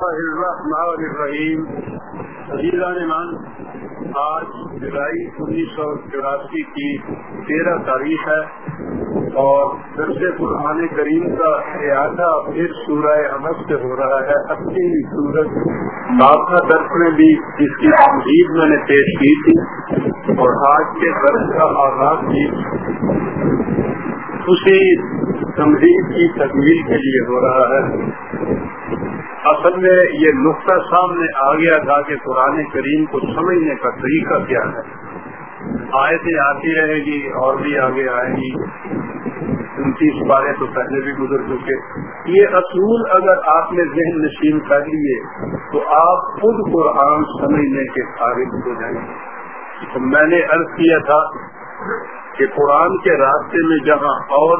الرحمن الرحیم. عزیزہ نمان آج جولائی انیس سو چوراسی کی تیرہ تاریخ ہے اور درس قرآن کریم کا احاطہ پھر سورہ امد سے ہو رہا ہے۔ اپنی سورج آپ درس میں بھی جس کی تنظیم میں نے پیش کی تھی اور آج کے درس کا آغاز بھی اسی تنظیم کی تکمیل کے لیے ہو رہا ہے۔ اصل میں یہ نقطہ سامنے آ گیا تھا کہ قرآن کریم کو سمجھنے کا طریقہ کیا ہے۔ آیتیں آتی رہے گی اور بھی آگے آئیں گی۔ انتیس بارے تو پہلے بھی گزر چکے۔ یہ اصول اگر آپ نے ذہن نشین کر لیے تو آپ خود قرآن سمجھنے کے قابل ہو جائیں گے۔ تو میں نے عرض کیا تھا کہ قرآن کے راستے میں جہاں اور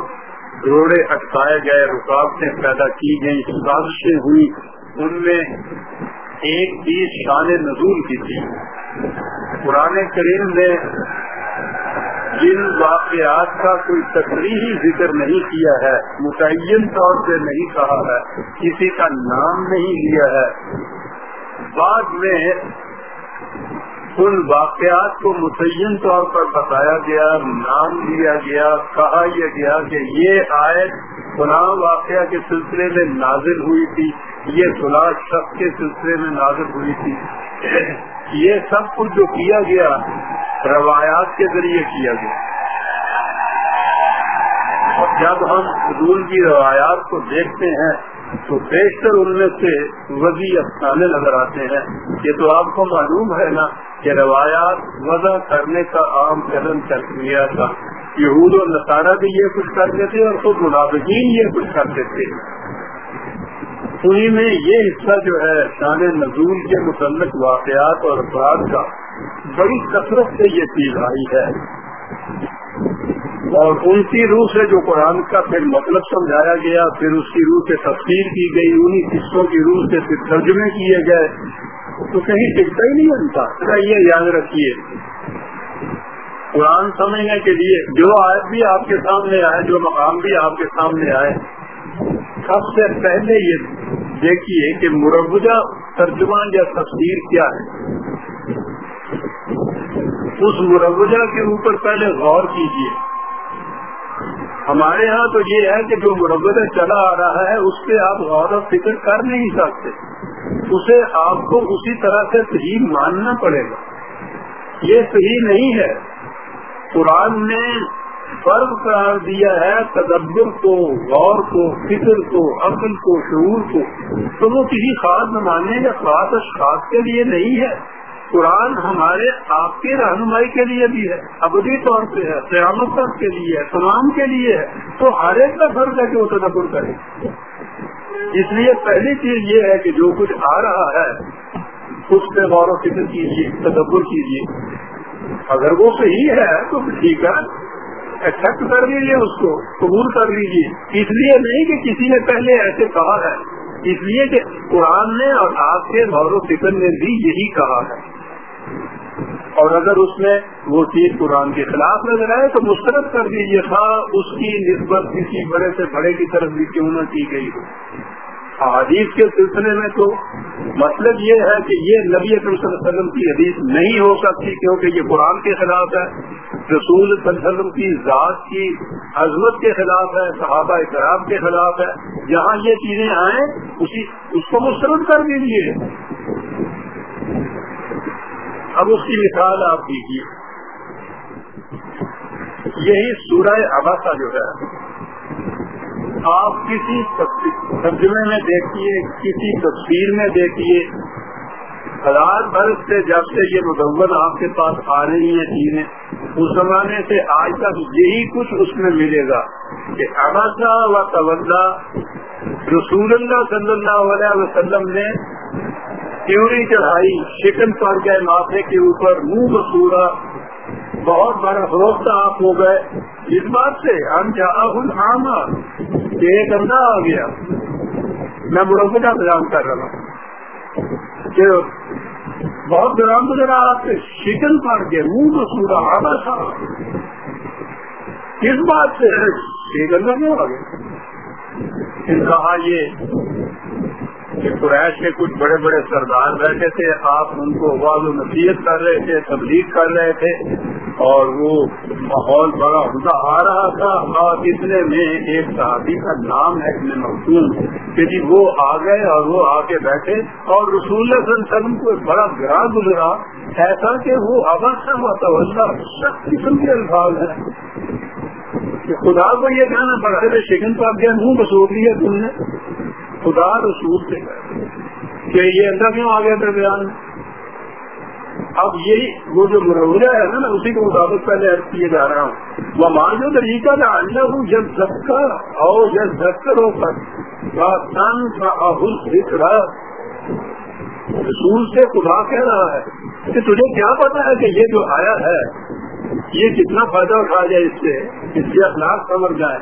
روڑے اٹکائے گئے رکاوٹیں پیدا کی گئی سازشیں ہوئی ان میں ایک چیز شان نزول کی تھی۔ قرآن کریم نے جن واقعات کا کوئی تفریحی ذکر نہیں کیا ہے، متعین طور سے نہیں کہا ہے، کسی کا نام نہیں لیا ہے۔ بعد میں ان واقعات کو متعین طور پر بتایا گیا، نام لیا گیا، کہا یہ گیا کہ یہ آئے فلاں واقعہ کے سلسلے میں نازل ہوئی تھی، یہ فلاں شخص کے سلسلے میں نازل ہوئی تھی۔ یہ سب کچھ جو کیا گیا، روایات کے ذریعے کیا گیا۔ اور جب ہم حضول کی روایات کو دیکھتے ہیں، تو بیشتر ان میں سے وزی افسانے نظر آتے ہیں۔ یہ تو آپ کو معلوم ہے نا کہ روایات وضع کرنے کا عام قدم چل گیا تھا۔ یہود و نصارہ بھی یہ کچھ کرتے تھے اور خود منافقین یہ کچھ کرتے تھے۔ انہیں میں یہ حصہ جو ہے شان نزول کے متعلق واقعات اور افراد کا بڑی کثرت سے یہ چیز آئی ہے۔ اور ان کی روح سے جو قرآن کا پھر مطلب سمجھایا گیا، پھر اس کی روح سے تفسیر کی گئی، انہی قصوں کی روح سے پھر ترجمے کیے گئے۔ تو کہیں ٹکتا ہی نہیں بنتا یہ یاد رکھیے۔ قرآن سمجھنے کے لیے جو آئے بھی آپ کے سامنے آئے، جو مقام بھی آپ کے سامنے آئے، سب سے پہلے یہ دیکھیے کہ مروجہ ترجمہ یا تفسیر کیا ہے۔ اس مروجہ کے اوپر پہلے غور کیجیے ہمارے ہاں تو یہ ہے کہ جو مربع چلا آ رہا ہے، اس پہ آپ غور و فکر کر نہیں سکتے۔ اسے آپ کو اسی طرح سے صحیح ماننا پڑے گا۔ یہ صحیح نہیں ہے۔ قرآن نے فرق قرار دیا ہے تدبر کو، غور کو، فکر کو، عقل کو، شعور کو۔ تو وہ کسی خاص زمانے یا خاص اشخاص کے لیے نہیں ہے۔ قرآن ہمارے آپ کی رہنمائی کے لیے بھی ہے، ابدی طور پہ ہے، قیامت تک کے لیے ہے، تمام کے لیے ہے۔ تو ہر ایک کا فرض ہے کہ وہ تدبر کرے۔ اس لیے پہلی چیز یہ ہے کہ جو کچھ آ رہا ہے، اس پہ غور و فکر کیجیے تدبر کیجیے اگر وہ صحیح ہے تو ٹھیک ہے ایکسپٹ کر لیجیے اس کو، قبول کر لیجیے اس لیے نہیں کہ کسی نے پہلے ایسے کہا ہے۔ اس لیے کہ قرآن نے اور آپ کے غور و فکر نے بھی یہی کہا ہے۔ اور اگر اس میں وہ چیز قرآن کے خلاف نظر آئے تو مسترد کر دیجیے ہاں اس کی نسبت کسی بڑے سے بڑے کی طرف بھی کیوں نہ کی گئی ہو۔ حدیث کے سلسلے میں تو مطلب یہ ہے کہ یہ نبی اکرم صلی اللہ علیہ وسلم کی حدیث نہیں ہو سکتی کیونکہ یہ قرآن کے خلاف ہے، رسول صلی اللہ علیہ وسلم کی ذات کی عظمت کے خلاف ہے، صحابہ کرام کے خلاف ہے۔ جہاں یہ چیزیں آئیں، اسی، اس کو مسترد کر دیجیے اب اس کی مثال آپ دیجیے یہی سورہ اباسا جو ہے آپ کسی ترجمے میں دیکھیے، کسی تصویر میں دیکھیے۔ ہزار برس سے جب سے یہ مدون آپ کے پاس آ رہی ہیں چیزیں، اس زمانے سے آج تک یہی کچھ اس میں ملے گا کہ اباسا و توجہ رسول اللہ صلی اللہ علیہ وسلم نے کیوری چڑھائی، شکن پڑ گئے، ماتھے کے اوپر منہ بسورا بہت بڑا فروختہ آپ ہو گئے۔ اس بات سے ہم جہاں ایک اندھا آ گیا۔ میں مروبہ بیان کر رہا ہوں۔ کہ بہت گرام گزرا آپ سے شکن پڑ گئے، منہ بسورا آنا تھا۔ کس بات سے ایک اندھا کیوں آ گیا؟ کہا یہ کہ قریش کے کچھ بڑے بڑے سردار بیٹھے تھے آپ ان کو و نصیحت کر رہے تھے تبلیغ کر رہے تھے اور وہ ماحول بڑا ہوتا آ رہا تھا اور اتنے میں ایک صحابی کا نام ہے اتنے مختون کہ جی وہ آ گئے اور وہ آ کے بیٹھے اور رسول اللہ صلی اللہ علیہ وسلم کو بڑا گرا گزرا ایسا کہ وہ ابسا ہوا تو سخت قسم کے الفاظ ہیں کہ خدا کو یہ کہنا پڑا ہے شکن پاک گیا منہ بسور لیا تم نے خدا رسول سے کہ یہ اندر کیوں آ گیا تھا بیان؟ اب یہی وہ جو مروجہ ہے نا، میں اسی کے مطابق پہلے عرض کیے جا رہا ہوں۔ وہ مان جو طریقہ تھا اللہ ہوں جب دھکا اور جب دھکر ہو کر رسول سے خدا کہہ رہا ہے کہ تجھے کیا پتا ہے کہ یہ جو آیا ہے، یہ کتنا فائدہ اٹھا جائے اس سے، اس کے اخلاق سمجھ جائے،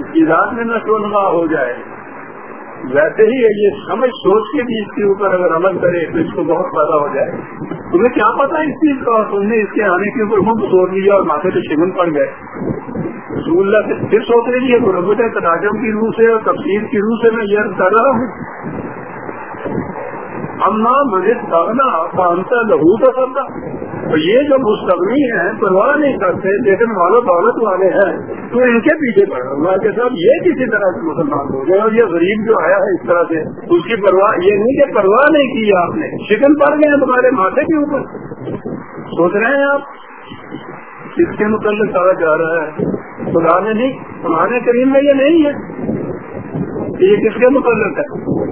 اس کی ذات میں نہ سونما ہو جائے۔ ویسے ہی یہ سمجھ سوچ کے بھی اس کے اوپر اگر عمل کرے تو اس کو بہت فائدہ ہو جائے تمہیں کیا پتا اس چیز کا؟ تم نے اس کے آنے کے اوپر منہ توڑ لیا اور ماتھے پہ شگن پڑ گئے۔ رسول اللہ سے پھر سوچ رہی ہے ربت تناجم کی روح سے اور تفصیل کی روح سے میں یہ کر رہا ہوں۔ اما مجھے پانتا لہو تو کرتا یہ جو مستقبی ہیں، پرواہ نہیں کرتے، لیکن والوں دولت والے ہیں، تو ان کے پیچھے پڑ رہا کے ساتھ یہ کسی طرح سے مسلمان ہو گئے، اور یہ غریب جو آیا ہے اس طرح سے، اس کی پرواہ یہ نہیں کہ پرواہ نہیں کی آپ نے۔ شکن پڑ گئے ہیں تمہارے ماتھے کے اوپر۔ سوچ رہے ہیں آپ؟ کس کے متعلق سارا جا رہا ہے۔ خدا نے نہیں تمہارے کریم میں یہ نہیں ہے۔ یہ کس کے متعلق ہے؟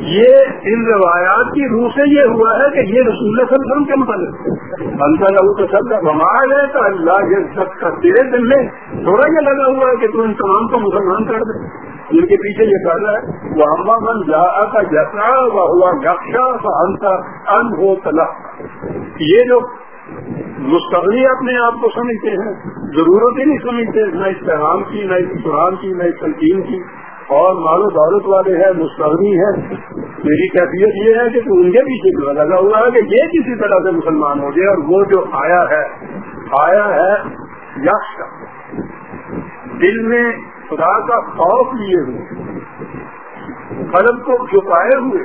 یہ ان روایات کی روح سے یہ ہوا ہے کہ یہ رسول اللہ صلی اللہ علیہ وسلم کے متعلق انتا تو سب کا بمار ہے تو اللہ یہ سب کا تیرے دل میں تھوڑا یہ لگا ہوا ہے کہ تو ان تمام کو مسلمان کر دے۔ جن کے پیچھے یہ کر رہا ہے۔ وہ اما من جا کا جسا وہ ہوا گکشا انتا ان ہو تلا یہ جو مستقبلی اپنے آپ کو سمجھتے ہیں، ضرورت ہی نہیں سمجھتے، نہ اس پیغام کی، نہ اس قرآن کی، نہ اس تنقین کی۔ اور مال و دولت والے ہیں، مستغنی ہیں۔ میری کیفیت یہ ہے کہ ان کے پیچھے جو لگا ہوا ہے کہ یہ کسی طرح سے مسلمان ہو گئے اور وہ جو آیا ہے آیا ہے یکش کا۔ دل میں خدا کا خوف لیے ہوئے، قلب کو چھپائے ہوئے،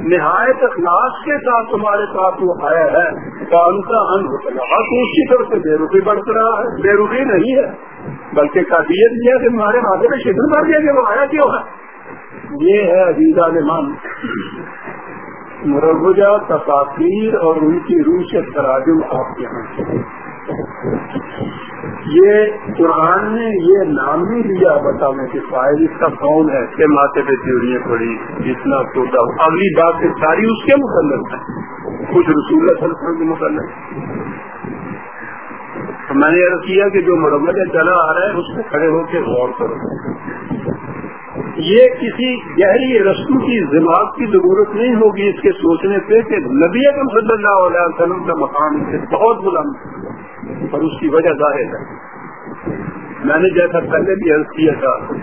نہایت اخلاص کے ساتھ تمہارے ساتھ وہ آیا ہے۔ کام کا ان ہوتا ہے۔ اس کی طرف سے، بے روپی بڑھ رہا ہے، بے روپی نہیں ہے۔ بلکہ کافیت یہ ہے کہ تمہارے ماتھے میں شکر بڑھ گیا کہ وہ آیا کیوں ہے؟ یہ ہے عزیزہ نمان مربوجہ تصاویر اور ان کی روح سے تراجم آپ کے یہاں یہ قرآن نے یہ نام نہیں لیا بتانے کے فائل اس کا کون ہے؟ کہ ماتے پہ تیوریاں پڑی جتنا چھوٹا ہو۔ اگلی بات سے ساری اس کے متعلق ہے کچھ رسول اللہ صلی اللہ علیہ وسلم کے متعلق میں نے عرض کیا کہ جو مرمت چلا آ رہا ہے، اس کو کھڑے ہو کے غور کرو۔ یہ کسی گہری رسم کی، دماغ کی ضرورت نہیں ہوگی اس کے سوچنے سے کہ نبی اکم صلی اللہ علیہ وسلم کا مقام سے بہت بلند اور اس کی وجہ ظاہر ہے۔ میں نے جیسا پہلے بھی عرض کیا تھا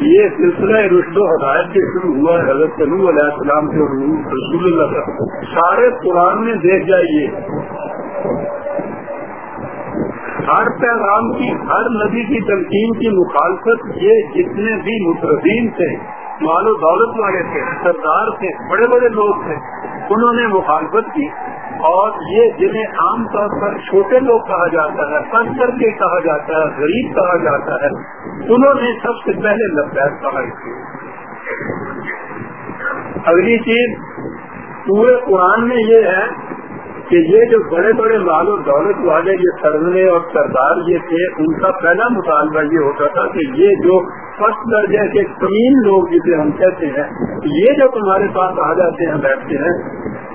یہ سلسلہ رشد و ہدایت سے شروع ہوا ہے، حضرت علیہ السلام کے رسول اللہ کا۔ سارے قرآن میں دیکھ جائیے۔ ہر پیغام کی، ہر نبی کی تنقین کی مخالفت یہ جتنے بھی مترین تھے، مال و دولت والے تھے، سردار تھے، بڑے بڑے لوگ تھے، انہوں نے مخالفت کی اور یہ جنہیں عام طور پر چھوٹے لوگ کہا جاتا ہے پڑھ کر کے کہا جاتا ہے، غریب کہا جاتا ہے، انہوں نے سب سے پہلے لبیک کہا اگلی چیز پورے قرآن میں یہ ہے کہ یہ جو بڑے بڑے مال و دولت والے یہ سرنے اور سردار یہ تھے، ان کا پہلا مطالبہ یہ ہوتا تھا کہ یہ جو فرسٹ درجے کے کمین لوگ جسے ہم کہتے ہیں، یہ جو تمہارے پاس آ جاتے ہیں، بیٹھتے ہیں،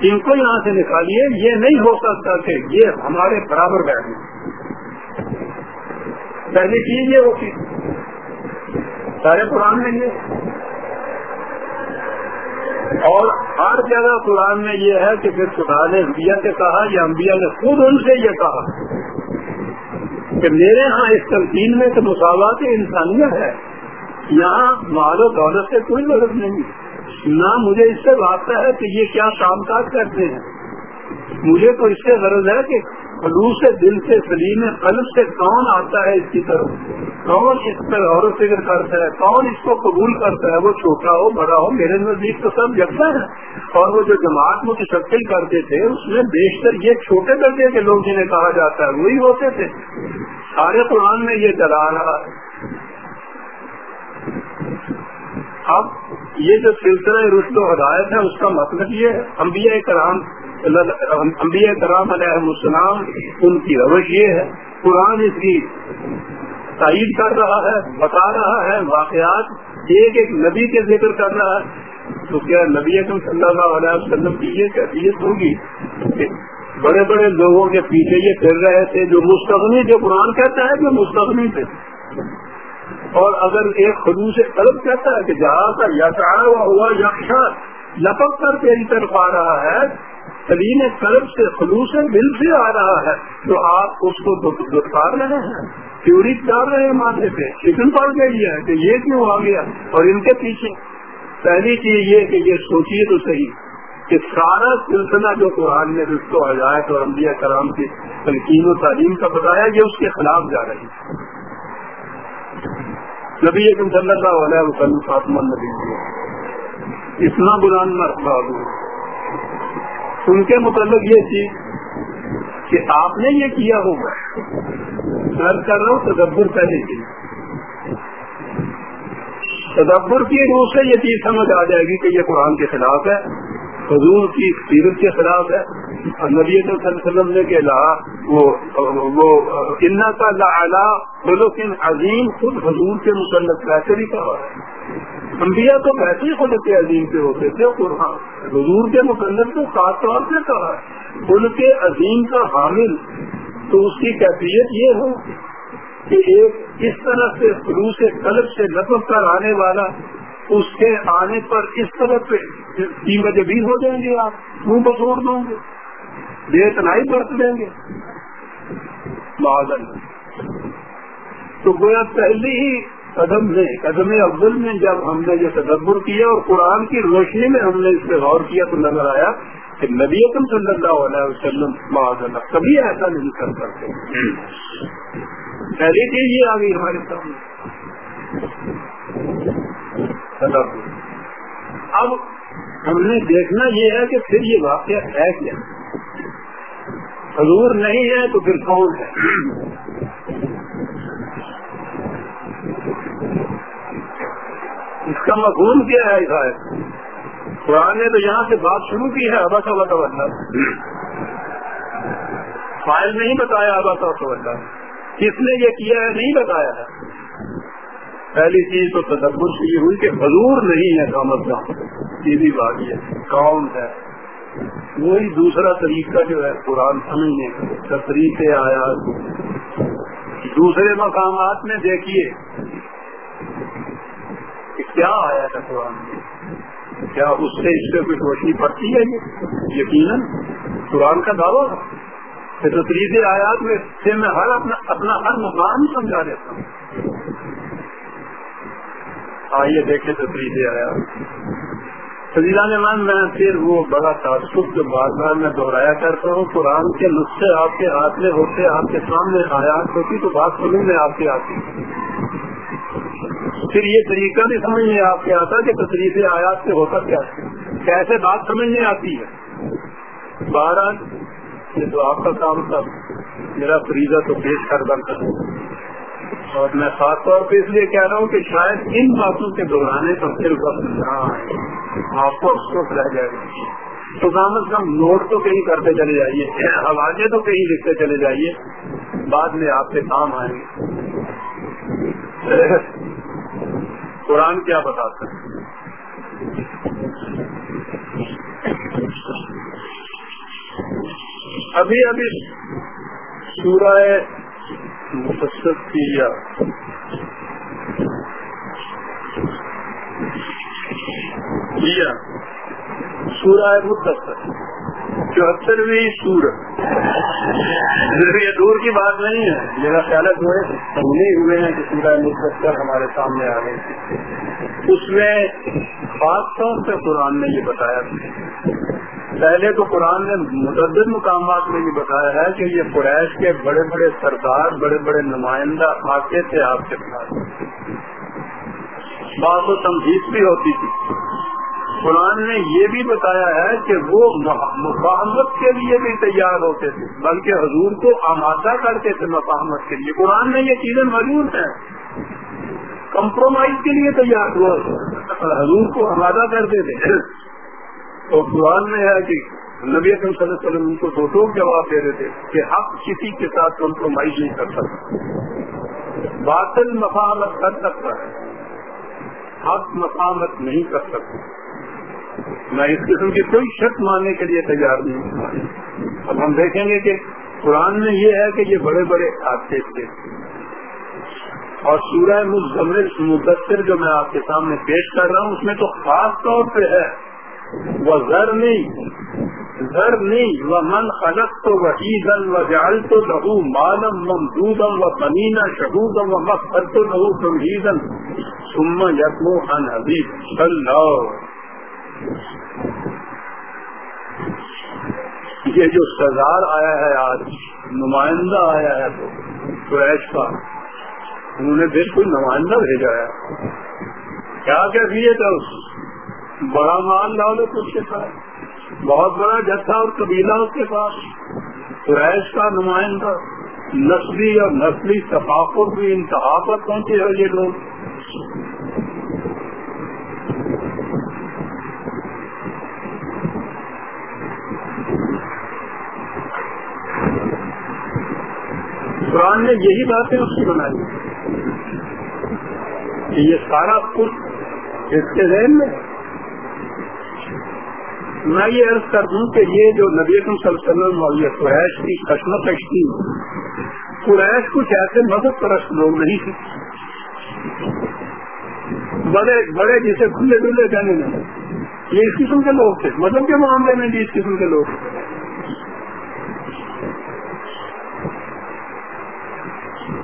ان کو یہاں سے نکالیے، یہ نہیں ہو سکتا کہ یہ ہمارے برابر بیٹھے۔ پہلی چیز یہ ہوتی سارے قرآن میں یہ۔ اور ہر جگہ قرآن میں یہ ہے کہ پھر خدا نے انبیاء سے کہا یا انبیاء نے خود ان سے یہ کہا کہ میرے ہاں اس تنقین میں تو مساوات انسانیت ہے۔ یہاں مال و دولت سے کوئی مدد نہیں۔ نہ مجھے اس سے واسطہ ہے کہ یہ کیا کام کاج کرتے ہیں۔ مجھے تو اس سے غرض ہے کہ خلوص دل سے سلیم قلب سے کون آتا ہے اس کی طرف؟ کون اس پر غور و فکر کرتا ہے؟ کون اس کو قبول کرتا ہے؟ وہ چھوٹا ہو، بڑا ہو، میرے نزدیک تو سب یکساں ہے اور وہ جو جماعت متشکل کرتے تھے، اس میں بیشتر یہ چھوٹے درجے کے لوگ جنہیں کہا جاتا ہے، وہی ہوتے تھے۔ سارے قرآن میں یہ چلا رہا ہے۔ اب یہ جو سلسلہ رشد و ہدایت ہے، اس کا مطلب یہ ہے، انبیاء کرام انبیاء کرام علیہ السلام، ان کی روش یہ ہے، قرآن اس کی تائید کر رہا ہے، بتا رہا ہے، واقعات ایک ایک نبی کے ذکر کر رہا ہے۔ تو کیا نبی اکم صلی اللہ علیہ وسلم کی یہ کیفیت ہوگی؟ بڑے بڑے لوگوں کے پیچھے یہ پھر رہے تھے، جو مستغنی، جو قرآن کہتا ہے جو مستغنی تھے۔ اور اگر ایک خلوص قلب کہتا ہے کہ جہاں کا یشا ہوا یکشا لپک کر تیری طرف آ رہا ہے، سلیم قلب سے خلوص دل سے آ رہا ہے، تو آپ اس کو دتکار رہے ہیں چوری ڈال رہے ہیں ماتھے پہ۔ چکن پڑ گئی ہے کہ یہ کیوں آ گیا؟ اور ان کے پیچھے۔ پہلی چیز یہ کہ یہ سوچیے تو صحیح کہ سارا سلسلہ جو قرآن نے رشت و اور انبیاء کرام کی تنقید و تعلیم کا بتایا، یہ اس کے خلاف جا رہی ہے۔ نبی ایک صلی اللہ علیہ وسلم فاطمہ نبی اتنا بلان مرتبہ ان کے متعلق یہ چیز کہ آپ نے یہ کیا ہوگا۔ سر کر رہا ہوں تدبر پہلے کی تدبر کی روح سے یہ چیز سمجھ آ جائے گی کہ یہ قرآن کے خلاف ہے۔ حضور کی سیرت کے خلاف ہے۔ نبی صلی اللہ علیہ وسلم نے کہ وہ انہ کا لا خلق عظیم خود حضور کے مصنف ویسے بھی کہا ہے۔ انبیاء تو ویسے ہی خلق عظیم کے ہوتے تھے، قرآن۔ حضور کے مصنف کو خاص طور سے کہا ہے۔ ان کے عظیم کا حامل، تو اس کی کیفیت یہ ہو کہ ایک اس طرح سے خلوص قلب سے لطف کر آنے والا اس کے آنے پر اس طرح پہ تین بجے بھی ہو جائیں گے آپ، منہ بسوڑ دوں گے، بے اتنائی برت دیں گے۔ بادل تو گویا پہلی ہی قدم میں قدم افضل میں جب ہم نے یہ تدبر کیا اور قرآن کی روشنی میں ہم نے اس پہ غور کیا تو نظر آیا کہ نبی اکم صلی اللہ علیہ وسلم معذلہ کبھی ایسا نہیں کر سکتے۔ پہلی چیز یہ آ گئی ہمارے سامنے۔ اب ہم نے دیکھنا یہ ہے کہ پھر یہ واقعہ ہے کیا؟ حضور نہیں ہے تو پھر کون ہے؟ اس کا مقوم کیا ہے شاید قرآن نے تو یہاں سے بات شروع کی ہے، ابا کا بتانا فائل نہیں بتایا ابا کا کس نے یہ کیا ہے؟ نہیں بتایا۔ ہے پہلی چیز تو تدبر سے یہ ہوئی کہ حضور نہیں ہے کامت کا یہ بھی بات یہ کون ہے؟ وہی دوسرا طریقہ جو ہے، قرآن سمجھنے کا۔ تفریح سے آیا۔ دوسرے مقامات میں دیکھیے۔ کہ کیا آیا تھا قرآن میں؟ کیا اس سے اس سے کچھ روشنی پڑتی ہے یہ؟ یقیناً قرآن کا دعویٰ تفریح آیات میں سے میں ہر اپنا اپنا ہر مقام سمجھا دیتا ہوں۔ ہاں، آئیے دیکھے دیکھیں تفریح آیا۔ فضیلا نمان میں پھر وہ بڑا تعصب جو بار بار میں دہرایا کرتا ہوں، قرآن کے نسخے آپ کے ہاتھ میں ہوتے، آپ کے سامنے آیات ہوتی، تو بات سمجھ میں آپ کے آتی پھر یہ طریقہ بھی سمجھ میں آپ کے آتا کہ تصریف آیات سے ہوتا کیا کیسے بات سمجھ میں آتی ہے؟ بارہ یہ تو آپ کا کام تھا۔ میرا فریضہ تو پیش کر بنتا اور میں خاص طور پہ اس لیے کہہ رہا ہوں کہ شاید ان باتوں کے دہرانے پر پھر وقت نہ آئے۔ آپ کو افسوس رہ جائے۔ گا تو کم از کم نوٹ تو کہیں کرتے چلے جائیے حوالے تو کہیں لکھتے چلے جائیے، بعد میں آپ کے کام آئیں گے۔ قرآن کیا بتاتا ہے؟ ابھی ابھی سورہ کیا کیا سورہ متصر چوہترویں سورت یہ دور کی بات نہیں ہے، میرا خیال ہے جو سمجھے ہوئے ہیں کہ سورہ متصر ہمارے سامنے آ گئے اس میں خاص طور سے قرآن نے یہ بتایا۔ پہلے تو قرآن نے متعدد مقامات میں یہ بتایا ہے کہ یہ قریش کے بڑے بڑے سردار، بڑے بڑے نمائندہ آتے تھے آپ کے پاس۔ بات و تمہید بھی ہوتی تھی۔ قرآن نے یہ بھی بتایا ہے کہ وہ مفاہمت کے لیے بھی تیار ہوتے تھے، بلکہ حضور کو آمادہ کرتے تھے مفاہمت کے لیے۔ قرآن میں یہ چیزیں موجود ہیں۔ کمپرومائز کے لیے تیار ہوا۔ حضور کو آمادہ کرتے تھے۔ تو قرآن میں ہے کہ نبی اکرم صلی اللہ علیہ وسلم ان کو دو دو جواب دے رہے تھے کہ حق کسی کے ساتھ کمپرومائز نہیں کر سکتا۔ باطل مفاہمت کر سکتا ہے۔ حق مفاہمت نہیں کر سکتا۔ میں اس قسم کی کوئی شک ماننے کے لیے تیار نہیں۔ اب ہم دیکھیں گے کہ قرآن میں یہ ہے کہ یہ بڑے بڑے حادثے تھے۔ اور سورہ مدثر جو میں آپ کے سامنے پیش کر رہا ہوں، اس میں تو خاص طور پہ ہے وہ زر نہیں زر نہیں وہ من خلق تو وحیدن و جال تو لہو مالم ممدودم و بنینا شہودم و مفر تو لہو تمہیدن ثم یتمو ان حبیب اللہ یہ جو سردار آیا ہے آج، نمائندہ آیا ہے تو، قریش کا، انہوں نے بالکل نمائندہ بھیجا ہے۔ کیا کیفیت ہے اس؟ بڑا مال ڈالو اس کے پاس بہت بڑا جتھا اور قبیلہ اس کے پاس۔ قریش کا نمائندہ، نسلی اور نسلی ثقافت بھی انتہا پر پہنچے ہیں یہ لوگ۔ قرآن نے یہی باتیں اس کی بنائی کہ یہ سارا کچھ اس کے ذہن میں میں یہ عرض کر دوں کہ یہ جو نبی صلی اللہ علیہ وسلم اور یہ قریش کی کشمکش تھی قریش کچھ ایسے مذہب پرست لوگ نہیں تھے۔ بڑے بڑے جسے کھلے دلے کہنے لگے یہ اس قسم کے لوگ تھے۔ مذہب کے معاملے میں بھی اس قسم کے لوگ تھے۔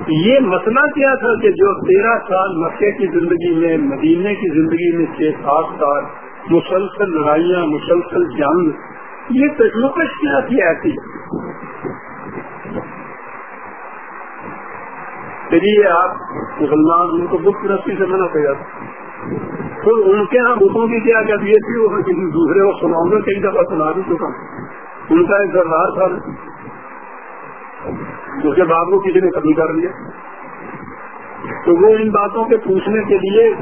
یہ مسئلہ کیا تھا کہ جو تیرہ سال مکے کی زندگی میں مدینے کی زندگی میں چھ سات سال مسلسل لڑائیاں، مسلسل جنگ، یہ تجربش کیا تھی ایسی چلیے آپ مسلمان، ان کو بت رسی سے منع کیا۔ تو ان کے یہاں بتوں کی کیا کیفیت تھی وہ کسی دوسرے کو سناؤں گا، کئی دفعہ سنا بھی چکا ان کا ایک سردار تھا۔ اس کے بعد وہ کسی نے قبول کر لیا۔ تو وہ ان باتوں کے پوچھنے کے لیے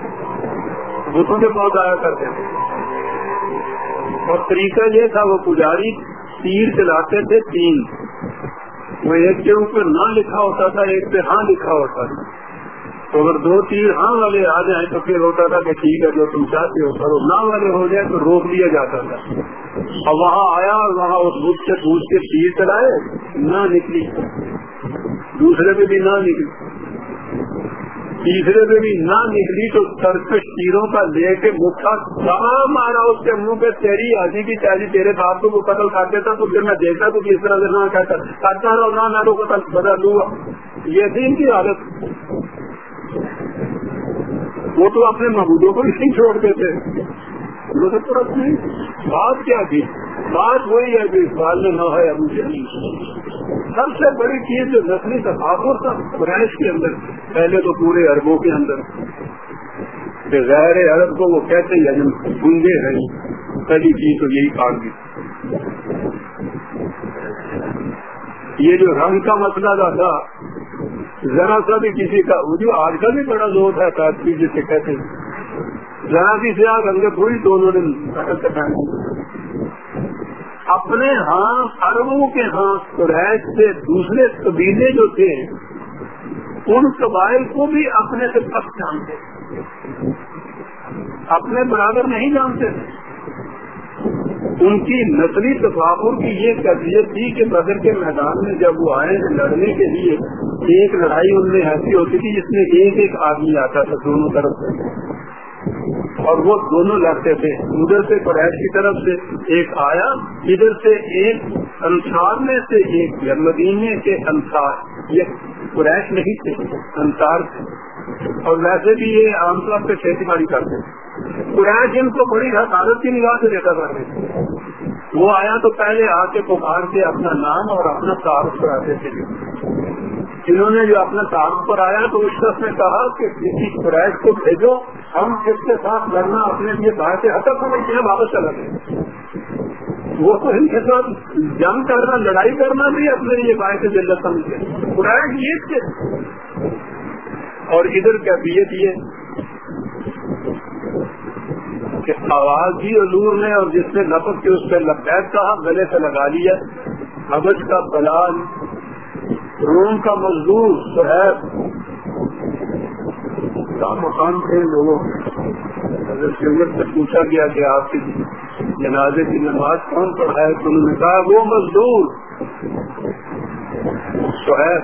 بتوں کے پاس آیا کرتے تھے اور طریقہ یہ تھا، وہ پجاری تیر چلاتے تھے تین۔ وہ ایک کے اوپر نہ لکھا ہوتا تھا، ایک پہ ہاں لکھا ہوتا تھا۔ تو اگر دو تیر ہاں والے آ جائیں تو پھر ہوتا تھا کہ ٹھیک ہے، جو تم چاہتے ہو کرو۔ نہ والے ہو جائے تو روک دیا جاتا تھا۔ اور وہاں آیا اور وہاں اس بت سے پوچھ کے تیر چلائے، نہ نکلی۔ دوسرے پہ بھی نہ نکلی۔ تیسرے پہ بھی نہ نکلی تو سرکش تیروں کا لے کے مکھا مٹھا مارا، اس کے منہ پہ تیری آجی کی چاہیے تیرے باپ کو وہ قتل کر دیتا، تو پھر میں دیکھتا تو کس طرح سے نہ کہتا۔ کرتا رہو نہ میں تو قتل، بدل لوں یہ تھی ان کی حالت۔ وہ تو اپنے محبوبوں کو نہیں چھوڑتے تھے بات کیا تھی؟ بات وہی ہے کہ اس بال میں نہ ہے۔ مجھے سب سے بڑی چیز جو نسلی ثقافت تھا برانچ کے اندر، پہلے تو پورے اربوں کے اندر۔ کہ غیر عرب کو وہ کہتے ہیں یعنی گنگے ہیں۔ پہلی چیز تو یہی کاٹ دی یہ جو رنگ کا مسئلہ تھا ذرا سا بھی کسی کا جو آج کا بھی بڑا زور ہے کافی جسے کہتے ہیں۔ ذرا سی سے آگ اندر پوری دونوں نے اپنے ہاں اربوں کے ہاں قریش سے دوسرے قبیلے جو تھے، ان قبائل کو بھی اپنے سے پس جانتے اپنے برابر نہیں جانتے ان کی نسلی تفاقر کی یہ کیفیت تھی کہ بدر کے میدان میں جب وہ آئے لڑنے کے لیے ایک لڑائی ان میں ایسی ہوتی تھی جس میں ایک ایک آدمی آتا تھا دونوں طرف سے۔ اور وہ دونوں لڑتے تھے۔ ادھر سے قریش کی طرف سے ایک آیا، ادھر سے ایک انصار میں سے ایک مدینے کے انصار۔ یہ قریش نہیں تھے، انصار تھے۔ اور ویسے بھی یہ عام طور پہ کھیتی باڑی کرتے قریش ان کو بڑی حفاظت کی نگاہ سے دیتا کرتے تھے۔ وہ آیا تو پہلے آ کے پکار کے اپنا نام اور اپنا تعارف کراتے تھے۔ انہوں نے جو اپنا تعارف پر آیا تو اس شخص نے کہا کہ کسی قریش کو بھیجو، ہم اس کے ساتھ لڑنا اپنے لیے باہر سے حتر سمجھتے ہیں واپس چلا گئے وہ تو ان کے ساتھ جنگ کرنا، لڑائی کرنا بھی اپنے لیے باہر سے جلد سمجھتے قریش یہ تھے۔ اور ادھر کیفیت یہ کہ آواز بھی علور نے اور جس نے لپک کے اس پہ لپیٹ کہا، گلے سے لگا لیا۔ حبش کا بلال روم کا مزدور صحیح کا مقام تھے لوگوں؟ اگر سنگت سے پوچھا گیا کہ آپ کی جنازے کی نماز کون پڑھائے تو انہوں نے کہا، وہ مزدور۔ سہیب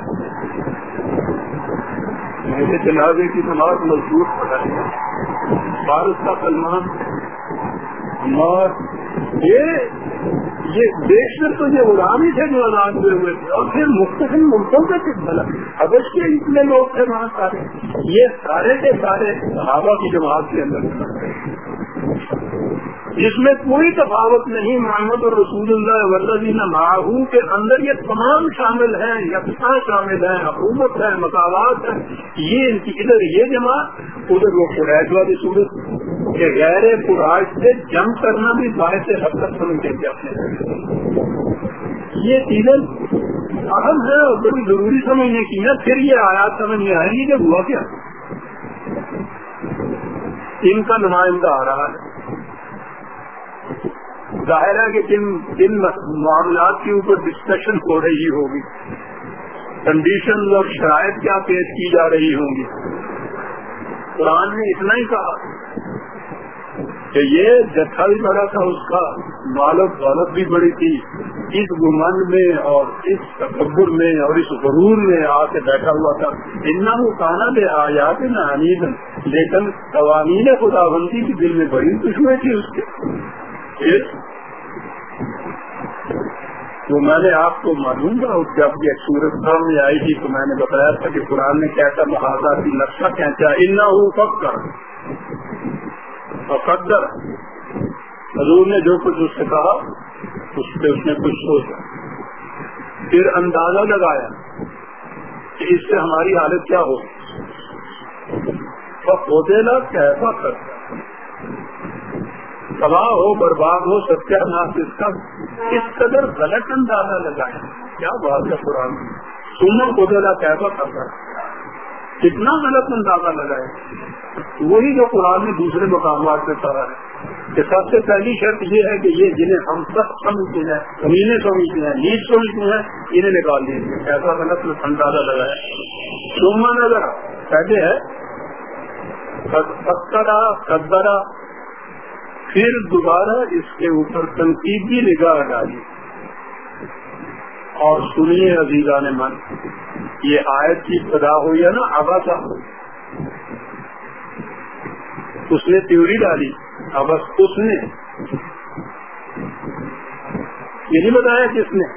میرے جنازے کی نماز مزدور پڑھائے بارش کا سلمان اور یہ یہ دیش میں تو یہ اڑان ہی تھے جو آزاد ہوئے ہوئے تھے، اور پھر مختلف ملکوں کے کس بلا حبش کے اتنے لوگ تھے، وہاں سارے۔ یہ سارے کے سارے صحابہ کی جماعت کے اندر۔ جس میں کوئی تفاوت نہیں، محمد اور رسول اللہ ولدین معاہو کے اندر یہ تمام شامل ہیں، یکساں شامل ہیں، حکومت ہے مقامات ہیں۔ یہ ان کی ادھر یہ جماعت ادھر وہ قریش والی صورت کہ غیر قرآش سے جنگ کرنا بھی باعث حرکت سمجھتے تھے اپنے یہ چیزیں اہم ہے اور بڑی ضروری سمجھنے کی ہے پھر یہ آیات سمجھ میں آئیں گی کہ ہوا کیا۔ ان کا نمائندہ آ رہا ہے۔ ظاہر ہے کہ جن جن معاملات کے اوپر ڈسکشن ہو رہی ہوگی۔ کنڈیشن اور شرائط کیا پیش کی جا رہی ہوں گی۔ قرآن نے اتنا ہی کہا کہ یہ جتھا بھی بڑا تھا، اس کا مال و دولت بھی بڑی تھی۔ اس گمن میں اور اس تکبر میں اور اس غرور میں آ کے بیٹھا ہوا تھا۔ اتنا وہ کہنا دے آیات نہ لیکن قوانین خدا بندی کی دل میں بڑی دشمنی تھی اس کے۔ تو میں نے آپ کو معلوم تھا، اس جب ایک سورت سامنے آئی تھی تو میں نے بتایا تھا کہ قرآن نے کیسا محاذہ کی نقشہ کہتا اتنا ہوں فکر قدر حضور نے جو کچھ اس سے کہا، اس پہ اس نے کچھ سوچا۔ پھر اندازہ لگایا کہ اس سے ہماری حالت کیا ہو ہوتے نا کیسا کرتا تباہ ہو، برباد ہو ستیہ ناس اس کا اس قدر غلط اندازہ لگایا کیا بات ہے قرآن سنو کو دینا کیسا کرتا کتنا غلط اندازہ لگایا وہی جو قرآن نے دوسرے مقامات سے کہا ہے۔ کہ سب سے پہلی شرط یہ ہے کہ یہ جنہیں ہم سب سمجھتے ہیں کمینے سمجھتے ہیں نیچ سمجھتے ہیں، انہیں نکال دیجیے ایسا غلط اندازہ لگایا سوما نظر، پہلے ہے قدرا پھر دوبارہ اس کے اوپر تنقیدی نگاہ ڈالی۔ اور سنیے عزیزہ نے من، یہ آیت کی ابتدا ہوئی ہے نا آبا اس نے تیوری ڈالی اب اس نے۔ یہ نہیں بتایا کس نے؟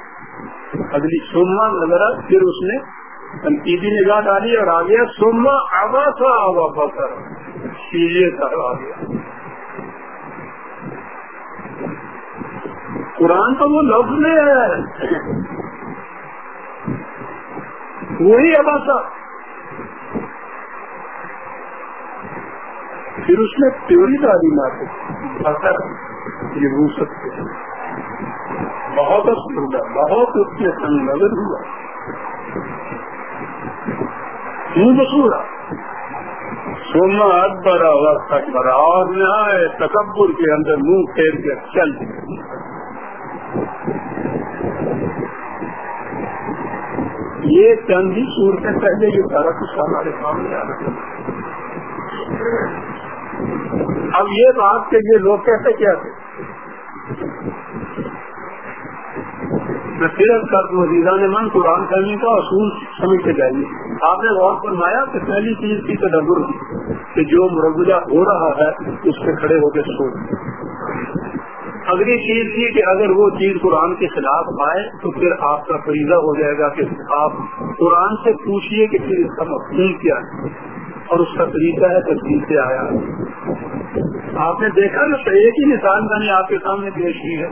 اگلی سوما نظر پھر اس نے۔ تنقیدی نگاہ ڈالی اور آ گیا سوما آبا تھا آبا پکڑ سیجے تک آ گیا۔ قرآن تو وہ لفظ میں ہے۔ وہی ابا تھا پھر اس نے تیوری تعلیم آتے یہ رو سکتے ہیں بہت اچھا بہت اس کے سنگ نظر ہوا۔ کیوں بسورا سونا اکبر وقت اکبر اور نہ تکبر کے اندر منہ پھیر کے چل یہ چند ہی صورتیں پہلے یہ سارا کچھ ہمارے سامنے آ رہا اب یہ بات کہ یہ لوگ کیسے کیا تھے؟ میں صرف کر وزیرا نے من، قرآن کرنے کا اصول سمجھ کے جائیے۔ آپ نے غور فرمایا کہ پہلی چیز کی تدبر کہ جو مربوضہ ہو رہا ہے، اس سے کھڑے ہو کے سوچ اگلی چیز تھی کہ اگر وہ چیز قرآن کے خلاف آئے تو پھر آپ کا فریضہ ہو جائے گا کہ آپ قرآن سے پوچھیے کہ پھر اس کا مفہوم کیا ہے اور اس کا طریقہ ہے تفصیل سے آیا۔ آپ نے دیکھا کہ ایک ہی مثال میں نے آپ کے سامنے پیش کی ہے۔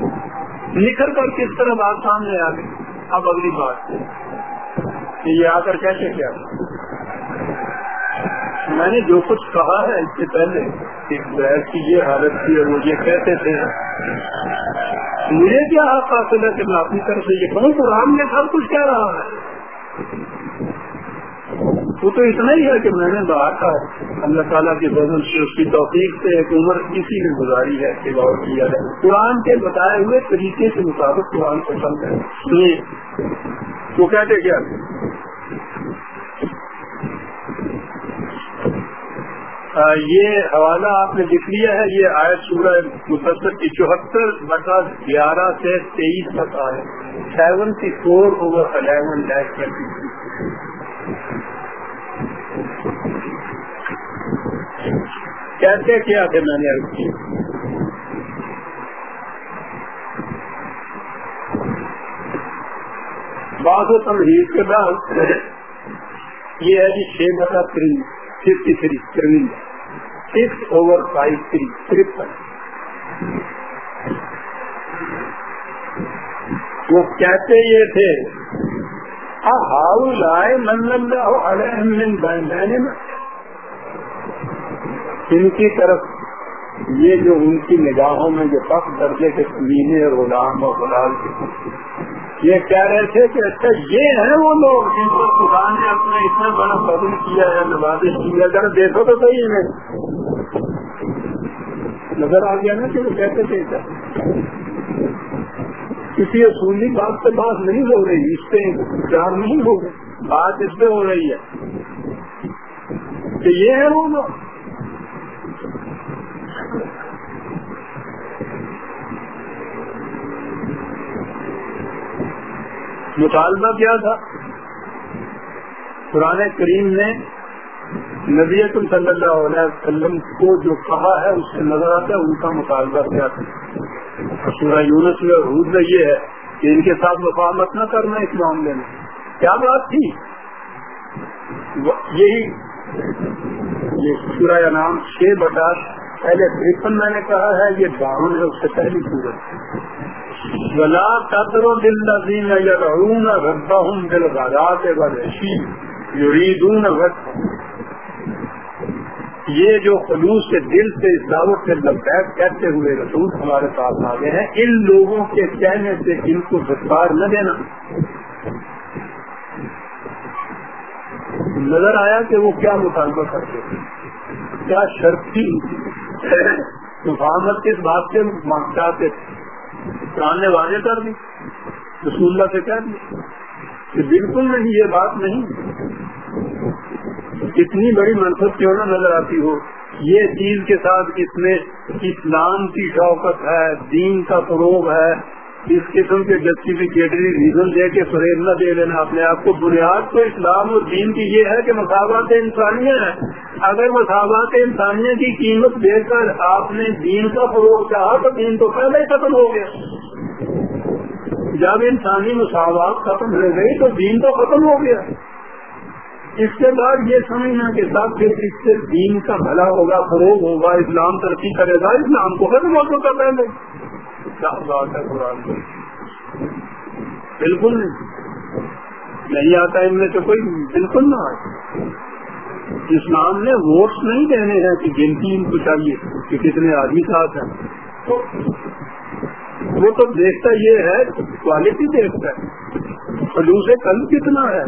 نکل کر کس طرح بات سامنے آ گئی؟ اب اگلی بات۔ یہ آ کر کیسے کیا؟ میں نے جو کچھ کہا ہے اس سے پہلے کہ بحث کی یہ حالت تھی اور وہ یہ کہتے تھے۔ مجھے کیا حاصل ہے کہ میں اپنی طرف سے یہ کہوں؟ قرآن میں سب کچھ کہہ رہا ہے۔ وہ تو اتنا ہی ہے کہ میں نے بات کا اللہ تعالیٰ کے بدن سے اس کی توفیق سے ایک عمر کسی نے گزاری ہے کہ غور کیا جائے۔ قرآن کے بتائے ہوئے طریقے کے مطابق قرآن کو سمجھے وہ کہتے کیا؟ یہ حوالہ آپ نے لکھ لیا ہے، یہ آئے سورہ متصر کی چوہتر بٹا گیارہ سے تیئیس تک آئے۔ Seventy four over eleven dash twenty کیسے کیا تھے میں نے کی بعض و تمہید کے بعد یہ ہے جی چھ بٹا three fifty three three six over five three ترپن۔ وہ کہتے یہ تھے ہاؤ لائے من علیہ ان کی طرف یہ جو ان کی نگاہوں میں جو پک درجے کے کمینے اور غلام اور غلام یہ کہہ رہے تھے کہ اچھا یہ ہے وہ لوگ جن کو خدا نے اپنا اتنا بڑا فضل کیا ہے، نوازش کی اگر دیکھو تو صحیح ہے۔ نظر آ گیا نا کہ وہ کہتے تھے کسی اصولی بات سے بات نہیں ہو رہی اس پہ پیار نہیں ہو رہی بات اس پہ ہو رہی ہے کہ یہ ہے وہ لوگ۔ مطالبہ کیا تھا؟ قرآن کریم نے نبی صلی اللہ علیہ وسلم کو جو کہا ہے، اس سے نظر آتا ہے ان کا مطالبہ کیا تھا۔ سورہ یونس میں حود میں یہ ہے کہ ان کے ساتھ مفاہمت نہ کرنا اس معاملے میں۔ کیا بات تھی؟ یہی یہ سورہ نام چھ بٹا پہلے ترپن میں نے کہا ہے، یہ باون ہے اس سے پہلی سورت ولا تدر للذین يدعون ربهم بالغداة والعشی یریدون وجه یہ جو خلوص سے دل سے اس دعوت سے لبیک کہتے ہوئے رسول ہمارے پاس آ گئے ہیں، ان لوگوں کے کہنے سے ان کو بسار نہ دینا۔ نظر آیا کہ وہ کیا مطالبہ کرتے تھے کیا شرط تھی؟ مفاہمت کس بات سے چاہتے تھے؟ قرآن نے واضح کر دی، رسول اللہ سے کہہ دی کہ بالکل نہیں، یہ بات نہیں۔ اتنی بڑی منصب کیوں نہ نظر آتی ہو؟ یہ چیز کے ساتھ اس میں اسلام کی شوقت ہے، دین کا فروغ ہے۔ اس قسم کے جسٹیفکیٹری ریزن دے کے فریب نہ دے لینا اپنے آپ کو۔ بنیاد تو اسلام اور دین کی یہ ہے کہ مساوات انسانیہ ہے اگر مساوات انسانیہ کی قیمت دے کر آپ نے دین کا فروغ چاہا تو دین تو پہلے ہی ختم ہو گیا۔ جب انسانی مساوات ختم ہو گئی تو دین تو ختم ہو گیا۔ اس کے بعد یہ سمجھنا کہ سب پھر اس سے دین کا بھلا ہوگا، فروغ ہوگا، اسلام ترقی کرے گا، اسلام کو ختم ہو چکا پہلے۔ بات ہے قرآن بالکل نہیں آتا ان میں تو کوئی بالکل نہ آئے۔ اسلام نے ووٹس نہیں دینے ہیں کہ گنتی ان کو چاہیے کہ کتنے آدمی ساتھ ہیں۔ تو وہ تو دیکھتا یہ ہے کوالٹی دیکھتا ہے۔ خلوص کل کتنا ہے۔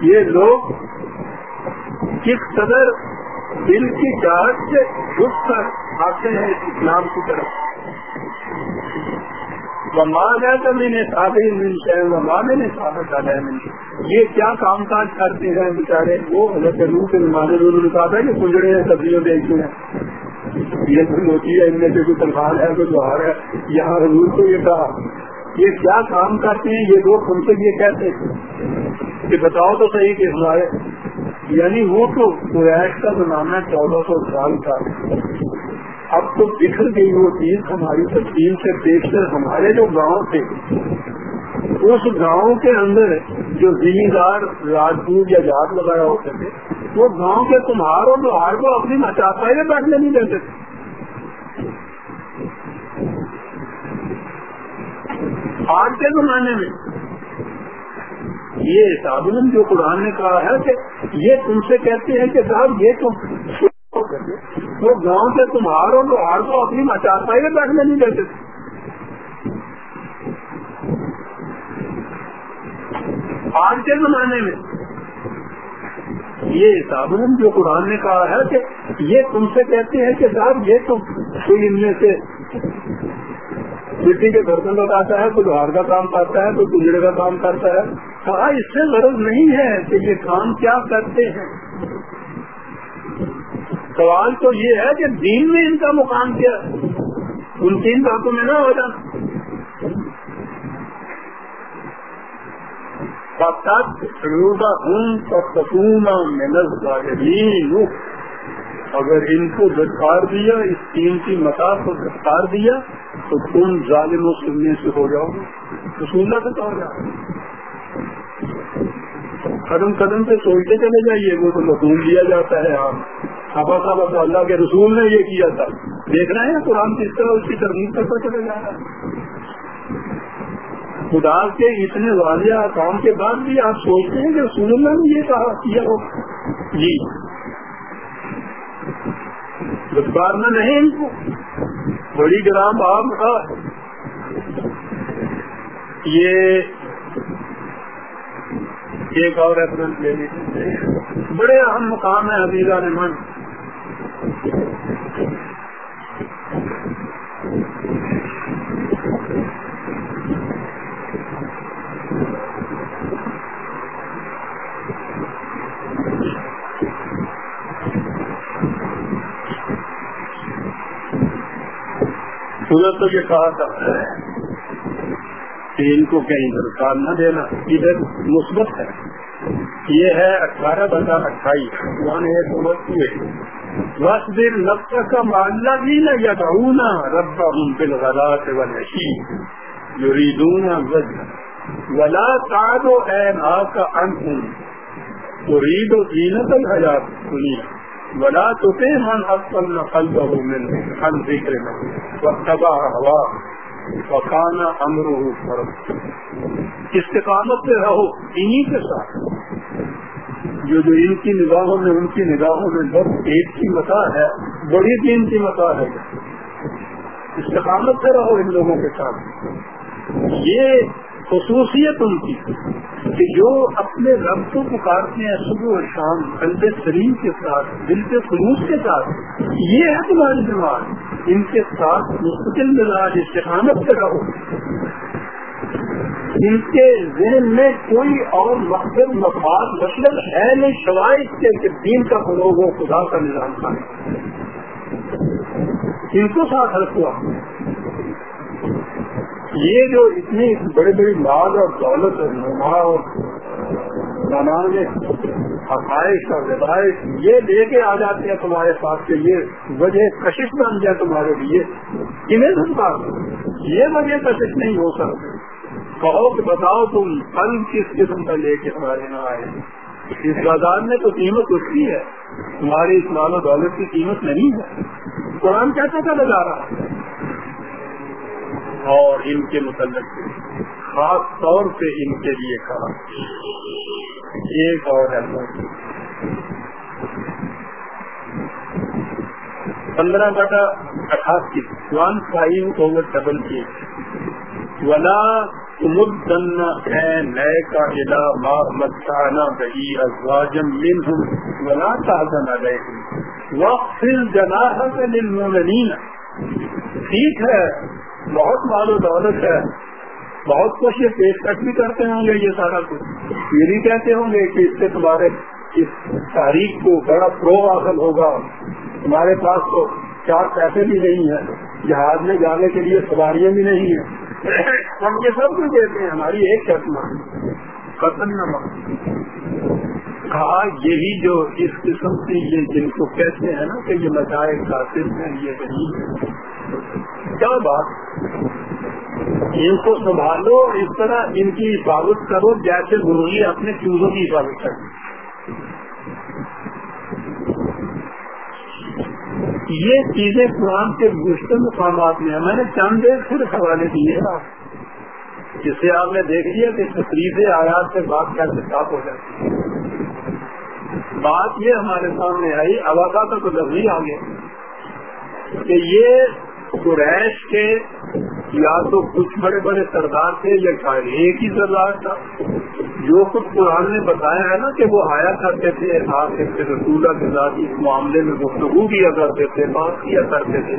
یہ لوگ کس قدر دل کی چاہت سے گھس کر آتے ہیں اس اسلام کی طرف۔ ماں ہے تو میں نے سادے ماں میں نے سادہ سادہ یہ کیا کام کاج کرتے ہیں بیچارے؟ وہ حضرت روح کے نماز انہوں نے کہا تھا کہ کجڑے ہیں سبزیوں دیکھتے ہیں۔ یہ تو ہوتی ہے، ان میں سے کوئی تنخواہ ہے، کوئی جوہر ہے۔ یہاں حضور کو یہ کہا، یہ کیا کام کرتے ہیں؟ یہ لوگ ہم سے یہ کہتے ہیں کہ بتاؤ تو صحیح کہ ہمارے یعنی وہ تو قریش کا زمانہ چودہ سو سال کا اب تو بکھر گئی وہ چیز ہماری تقسیم سے دیکھ کر ہمارے جو گاؤں تھے، اس گاؤں کے اندر جو زمیندار راجپوت یا جات وغیرہ ہوتے تھے، وہ گاؤں کے کمہار اور لوہار کو اپنی مچاتا ہی بیٹھنے نہیں دیتے تھے۔ آج کے زمانے میں یہ حساب جو قرآن نے کہا ہے کہ یہ تم سے کہتے ہیں کہ صاحب یہ تم وہ گاؤں سے تمہارو تو ہار کو اپنی مچار پائی میں بیٹھنے نہیں دیتے۔ آج کے زمانے میں یہ حساب جو قرآن نے کہا ہے کہ یہ تم سے کہتے ہیں کہ صاحب یہ تم کوئی ان میں سے مٹی کے برتن لگاتا ہے، کوئی لوہار کا کام کرتا ہے، کوئی کجڑے کا کام کرتا ہے۔ کہا، اس سے غرض نہیں ہے کہ یہ کام کیا کرتے ہیں۔ سوال تو یہ ہے کہ دین میں ان کا مقام کیا ان تین باتوں میں نہ ہو جانا۔ اگر ان کو دستار دیا، اس تین کی متا کو دستار دیا، تو تم ظالم و سننے سے ہو جاؤ تو سننا سے کہا جاؤ قدم قدم سے سوچتے چلے جائیے، وہ تو مقوم دیا جاتا ہے۔ آپ ابا صاحب اللہ کے رسول نے یہ کیا تھا۔ دیکھ رہے ہیں قرآن کس طرح اس کی ترغیب کرتا چلے جا رہا ہے خدا کے اتنے واضح کام کے بعد بھی آپ سوچتے ہیں کہ رسول اللہ نے یہ کہا، کیا ہو؟ جی۔ گفتار میں نہیں ان کو۔ بڑی گرام آپ یہ ایک اور ریفرنس لے لیجیے بڑے اہم مقام ہے حبیبہ رحمان۔ ادھر تو یہ کہا تھا کہ ان کو کہیں درکار نہ دینا ادھر مثبت ہے۔ یہ ہے اٹھارہ بتا اٹھائیس بس دن نقص کا معاملہ بھی نہ یدعونا ربهم بالغدات والعشی یریدون وجہ ولا تعد عیناک عنهم. تريد زینت الحیات الدنیا ولا تطع من اصلنا قلبه من عن ذکرنا واتبع هواه. پکانا امر فرق استقامت سے رہو. انہی کے ساتھ. جو جو ان کی نگاہوں میں، ان کی نگاہوں میں بس ایک کی متا ہے، بڑی دین کی متا ہے۔ استقامت سے رہو ان لوگوں کے ساتھ۔ یہ خصوصیت ان کی کہ جو اپنے رب کو پکارتے ہیں صبح اور شام، قلب سریم کے ساتھ، دل کے خلوص کے ساتھ، یہ ہے تمہاری دماغ۔ ان کے ساتھ مستقل مزاج استقامت سے رہو ان کے ذہن میں کوئی اور مقصد، مفاد مطلب ہے نہیں شوائد کے کہ دین کا فروغ ہو، خدا کا نظام تھا۔ ان کو ساتھ رکھوا یہ جو اتنی بڑی بڑی مال اور دولت اور نما اور حقائق اور روایت یہ لے کے آ جاتے ہیں تمہارے پاس کے یہ وجہ کشش بن جائے تمہارے لیے۔ انہیں سنتا یہ وجہ کشش نہیں ہو سکتی۔ کہو کہ بتاؤ تم پھل کس قسم کا لے کے ہمارے یہاں آئے اس بازار میں تو قیمت اس کی ہے۔ تمہاری اس مال و دولت کی قیمت نہیں ہے۔ قرآن کیسے کا لگا رہا ہے اور ان کے متعلق خاص طور سے ان کے لیے کہا۔ ایک اور پندرہ بٹا اٹھاسی۔ ون فائیو اوور ڈبل کی ولا مدن ہے نئے کا ادا ماں متانا بہی ازواجم ولا تازن علیہم. وقت جناح ٹھیک ہے. بہت مال و دولت ہے. بہت کچھ یہ پیش کٹ بھی کرتے ہوں گے یہ سارا کچھ. یہ بھی کہتے ہوں گے کہ اس سے تمہارے اس تاریخ کو بڑا پرو حاصل ہوگا. تمہارے پاس تو چار پیسے بھی نہیں ہے جہاز میں جانے کے لیے سواریاں بھی نہیں ہیں. ہم یہ سب کچھ دیتے ہیں، ہماری ایک شرط مان قتل نہ کہا، یہی جو اس قسم سے یہ جن کو کہتے ہیں نا کہ یہ مسائل قاصر ہیں، یہ غریب کیا بات؟ ان کو سنبھالو، اس طرح ان کی حفاظت کرو، جیسے ضروری اپنے چوزوں کی حفاظت کریں یہ چیزیں قرآن کے گزشتہ مقامات میں میں نے چند دیر صرف حوالے دیے جسے آپ نے دیکھ لیا کہ تقریب آیات سے بات کیسے صاف ہو جاتی ہے۔ بات یہ ہمارے سامنے آئی اواقع کا تو لفظ آ گیا کہ یہ قریش کے یا تو کچھ بڑے بڑے سردار تھے یا شاید ایک ہی سردار تھا؟ جو کچھ قرآن نے بتایا ہے نا کہ وہ آیا کرتے تھے آپ رسولہ کے ساتھ اس معاملے میں گفتگو کیا کرتے تھے، بات کیا کرتے تھے۔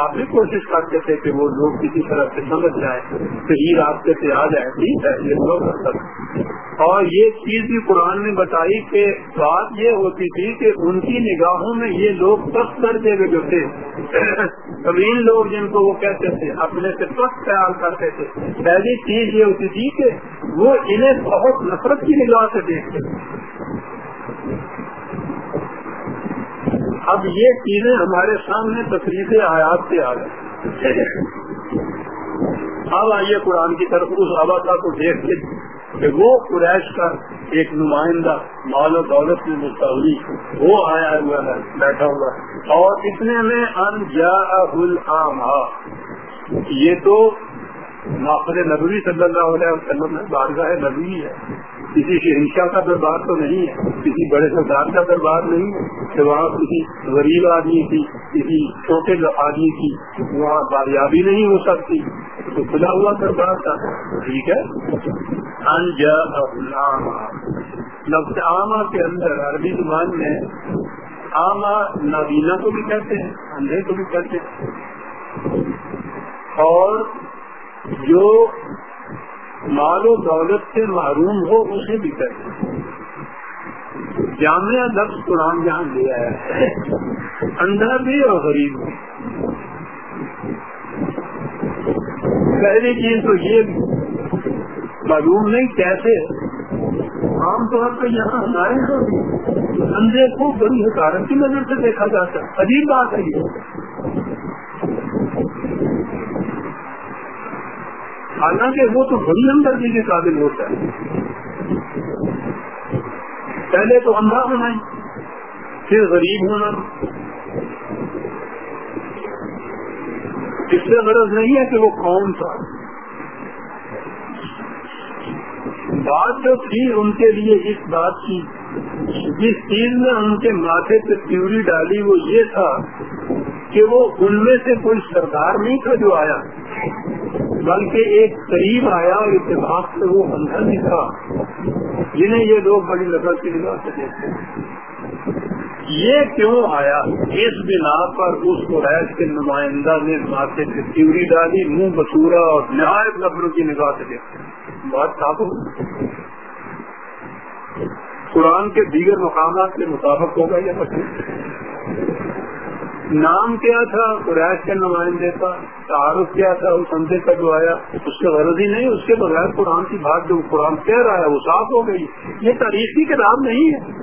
آپ بھی کوشش کرتے تھے کہ وہ لوگ کسی طرح سے سمجھ جائیں صحیح راستے سے آ جائیں ٹھیک ہے یہ جی، لوگ اور یہ چیز بھی قرآن نے بتائی کہ بات یہ ہوتی تھی کہ ان کی نگاہوں میں یہ لوگ پس درجے میں جو تھے زمین لوگ جن کو وہ کہتے تھے، اپنے ہونے سے پس خیال کرتے تھے۔ پہلی چیز یہ ہوتی تھی کہ وہ انہیں بہت نفرت کی نگاہ سے دیکھتے۔ اب یہ چیزیں ہمارے سامنے تقریب حیات سے آ گئی اب آئیے قرآن کی طرف، اس آبادہ کو دیکھ کے کہ وہ قریش کا ایک نمائندہ مال و دولت میں مستقبی وہ آیا ہوا ہے، بیٹھا ہوا اور اتنے میں ان جا یہ تو ناخر نبوی صلی اللہ علیہ وسلم ہے، بارگاہ نبوی ہے۔ کسی شہنشاہ کا دربار تو نہیں ہے، کسی بڑے سردار کا دربار نہیں ہے کہ وہاں کسی غریب آدمی کی، کسی چھوٹے آدمی کی وہاں باریابی نہیں ہو سکتی۔ تو کھلا ہوا دربار تھا۔ ٹھیک ہے؟ انجا لفظ عامہ کے اندر عربی زبان میں عامہ نابینا کو بھی کہتے ہیں، اندھے کو بھی کہتے ہیں۔ اور جو مال و دولت سے معروم ہو اسے بھی کرتے جامعہ لفظ قرآن جہاں لیا ہے۔ اندھا بھی اور غریب بھی۔ پہلی چیز تو یہ معلوم نہیں کیسے۔ عام طور پہ یہاں ہمارے یہاں اندھے کو بڑی حکارت کی نظر سے دیکھا جاتا ہے۔ عجیب بات ہے یہ۔ حالانکہ وہ تو بڑی ہمدردی کے قابل ہوتا ہے۔ پہلے تو اندھا ہونا پھر غریب ہونا۔ اس سے غرض نہیں ہے کہ وہ کون تھا۔ بات جو تھی ان کے لیے اس بات کی، جس چیز میں ان کے ماتھے پہ تیوری ڈالی وہ یہ تھا کہ وہ ان میں سے کوئی سردار نہیں تھا جو آیا۔ بلکہ ایک قریب آیا اور اتفاق سے وہ اندر بھی تھا۔ جنہیں یہ لوگ بڑی نظر کی نگاہ سے دیکھتے ہیں۔ یہ کیوں آیا؟ اس بنا پر اس کو ریس کے نمائندہ نے ماتھے سے تیوری ڈالی، منہ بسورا اور نہایت نفروں کی نگاہ سے دیکھتے بات صاف ہو قرآن کے دیگر مقامات کے مطابق ہوگا یا بچے نام کیا تھا، قریش کے نمائندے کا تعارف کیا تھا، اس اندھے کا جو آیا، اس سے غرض ہی نہیں، اس کے بغیر قرآن کی بات جو قرآن کہہ رہا ہے، وہ صاف ہو گئی۔ یہ تاریخی کتاب نہیں ہے۔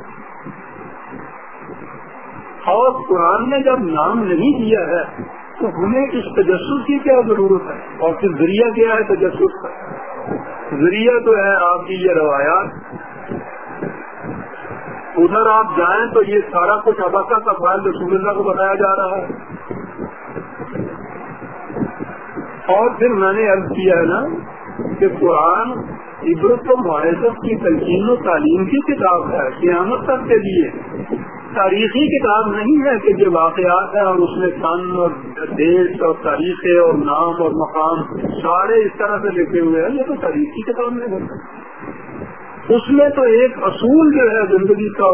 اور قرآن نے جب نام نہیں دیا ہے، تو ہمیں اس تجسس کی کیا ضرورت ہے؟ اور پھر ذریعہ کیا ہے تجسس کا؟ ذریعہ تو ہے آپ کی یہ روایات۔ ادھر آپ جائیں تو یہ سارا کچھ ابکا کا فائل رسول اللہ کو بتایا جا رہا ہے۔ اور پھر میں نے عرض کیا ہے نا کہ قرآن عبرت و معیشت کی تلقین و تعلیم کی کتاب ہے۔ قیامت تک کے لیے تاریخی کتاب نہیں ہے کہ جو واقعات ہیں اور اس میں فن اور دیش اور تاریخیں اور نام اور مقام سارے اس طرح سے لکھے ہوئے ہیں۔ یہ تو تاریخی کتاب نہیں ہوتا اس میں تو ایک اصول جو ہے زندگی کا،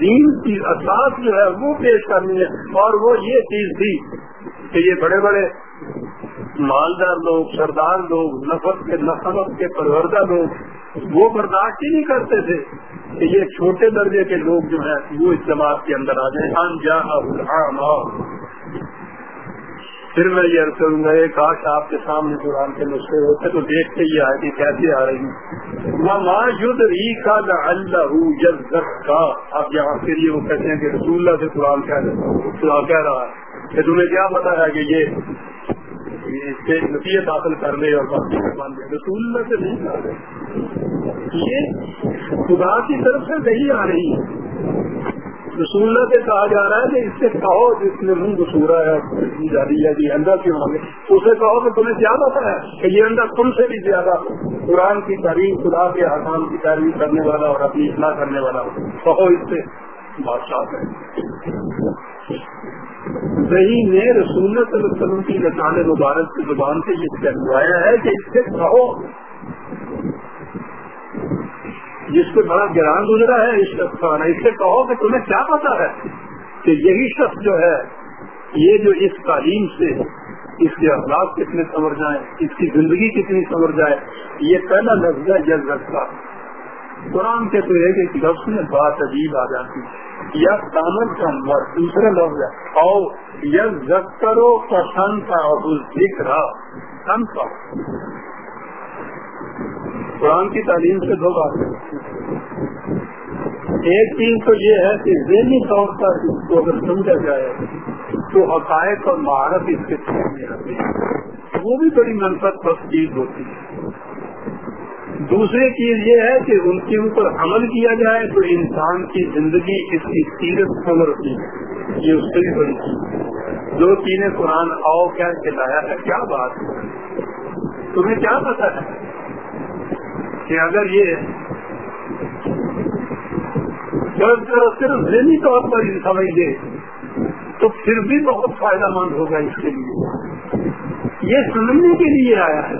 دین کی اساس جو ہے وہ پیش کرنی ہے، اور وہ یہ چیز تھی کہ یہ بڑے بڑے مالدار لوگ، سردار لوگ، نفرت کے نفرت کے پروردہ لوگ وہ برداشت ہی نہیں کرتے تھے کہ یہ چھوٹے درجے کے لوگ جو ہیں وہ اس جماعت کے اندر آ جائیں۔ انجان پھر میں یہ کروں گا کاش آپ کے سامنے قرآن کے نسخے ہوتے تو دیکھتے ہی آئے کہ کیسے آ رہی ری کا اللہ کا اب یہاں پھر یہ وہ کہتے ہیں کہ رسول اللہ سے قرآن کہہ رہا ہے کہ تمہیں کیا پتا ہے کہ یہ اس سے نصیحت حاصل کر لے اور باقی مان دے رسول اللہ سے نہیں کر رہے یہ خدا کی طرف سے نہیں آ رہی ہے۔ رسول سے کہا جا رہا ہے کہ اس سے کہو جس نے منہ گسورا ہے جی اندر کیوں آگے اسے کہو کہ تمہیں کیا پتا ہے کہ یہ اندر تم سے بھی زیادہ قرآن کی تعریف خدا کے حکام کی تعریف کرنے والا اور اپنی اطلاع کرنے والا کہو اس سے۔ بادشاہ ہے۔ نے رسول صلی اللہ علیہ وسلم کی نسان مبارک کی زبان سے یہ کہلوایا ہے کہ اس سے کہو جس کو بڑا گران گزرا ہے، اس شخص کا اس سے کہو کہ تمہیں کیا پتا ہے کہ یہی شخص جو ہے، یہ جو اس تعلیم سے، اس کے اخلاق کتنے سمر جائیں، اس کی زندگی کتنی سمر جائے، یہ پہلا لفظ ہے جز رکھتا قرآن کے تو ایک ایک لفظ میں بات عجیب آ جاتی ہے۔ یا کامن کا مر، دوسرا لفظ ہے۔ اور یز رکھ کرو پسند کا، اور دکھ رہا کا۔ قرآن کی تعلیم سے دو بات ایک چیز تو یہ ہے کہ ذہنی طور پر اس کو اگر سمجھا جائے تو حقائق اور مہارت اس کے سامنے آتے ہیں۔ وہ بھی بڑی منفرد بس چیز ہوتی ہے۔ دوسری چیز یہ ہے کہ ان کے اوپر عمل کیا جائے تو انسان کی زندگی اس کی سیرت سمر ہوتی ہے یہ اس سے بھی بڑی چیز دو چیزیں قرآن آؤ کیا چلایا ہے۔ کیا بات تمہیں کیا پتا ہے؟ کہ اگر یہ صرف ذہنی طور پر سمجھ دے تو پھر بھی بہت فائدہ مند ہوگا اس کے لیے۔ یہ سمجھنے کے لیے آیا ہے۔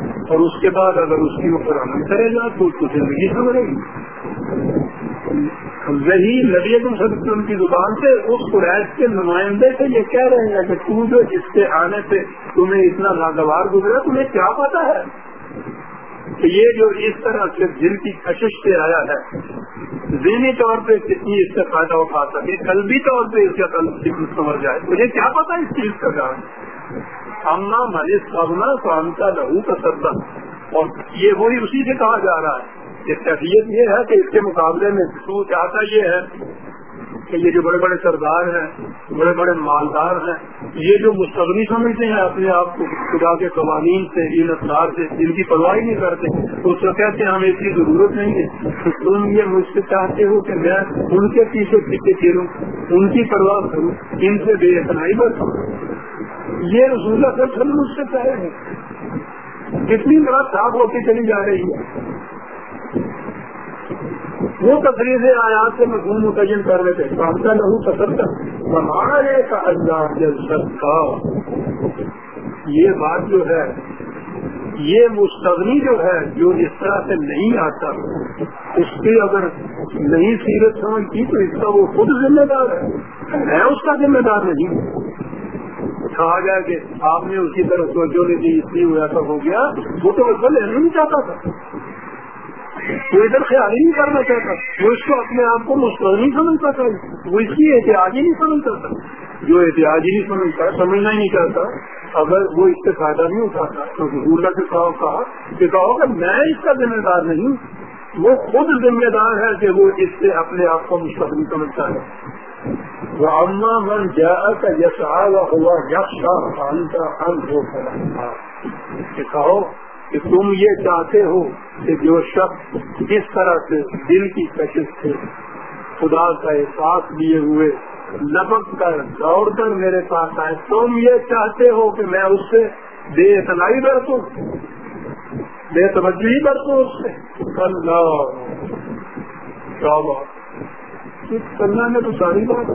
اور اس کے بعد اگر اس کے اوپر عمل کرے گا تو اس کو زندگی سمجھے گی۔ وہی نبی اعظم صدی کی زبان سے اس قریش کے نمائندے سے یہ کہہ رہے ہیں کہ تو جو اس کے آنے سے تمہیں اتنا ناگوار گزرا، تمہیں کیا پتا ہے؟ کہ یہ جو اس طرح سے دل کی کشش سے آیا ہے، ذہنی طور پہ کتنی اس سے فائدہ اٹھا سکے، قلبی طور پہ اس کا سمجھ جائے، مجھے کیا پتا اس چیز کا جان امنا مل سبنا کام کا لہو کا سردا اور یہ وہی اسی سے کہا جا رہا ہے کہ کیفیت یہ ہے کہ اس کے مقابلے میں تو چاہتا یہ ہے کہ یہ جو بڑے بڑے سردار ہیں، بڑے بڑے مالدار ہیں، یہ جو مستغنی سمجھتے ہیں اپنے آپ کو، خدا کے قوانین سے ان اثرار سے جن کی پرواہ نہیں کرتے، اس کو کہتے ہیں ہمیں اس کی ضرورت نہیں ہے۔ تم یہ مجھ سے چاہتے ہو کہ میں ان کے پیچھے پیچھے پھروں، ان کی پرواہ کروں، ان سے بے اتنائی برتوں یہ رسول سب مجھ سے چاہے ہیں۔ کتنی بڑا صاف ہوتی چلی جا رہی ہے۔ وہ تفریح آیات سے مضمون متعین کر رہے تھے۔ کامتا لہو تصدق ہمارے کا اللہ کا یہ بات جو ہے، یہ مستغنی جو ہے، جو اس طرح سے نہیں آتا، اس کی اگر نہیں سیرت سمجھ کی، تو اس کا وہ خود ذمہ دار ہے۔ میں اس کا ذمہ دار نہیں کہا جائے کہ آپ نے اسی طرح توجہ نہیں دی، اس لیے وہ ایسا ہو گیا۔ وہ تو اصل نہیں چاہتا تھا۔ وہ ادھر خیال ہی نہیں کرنا چاہتا۔ وہ اس کو اپنے آپ کو مستقل نہیں سمجھتا تھا۔ وہ اس کی احتیاط ہی نہیں سمجھتا تھا۔ جو احتیاط ہی نہیں سمجھتا، سمجھنا ہی نہیں چاہتا۔ اگر وہ اس سے فائدہ نہیں اٹھاتا تو حضور سے کہا کہ کہو کہ میں اس کا ذمہ دار نہیں وہ خود ذمہ دار ہے کہ وہ اس سے اپنے آپ کو مستقل سمجھتا ہے۔ وہ اما من جا کا یش ہوا یش خان کا کہ کہو کہ تم یہ چاہتے ہو کہ جو شخص جس طرح سے دل کی کشش سے خدا کا احساس لیے ہوئے لپک کر دوڑ کر میرے پاس آئے، تم یہ چاہتے ہو کہ میں اس سے بے اطلاعی برتوں؟ بے توجہ برتوں اس سے؟ کرنا میں تو ساری بات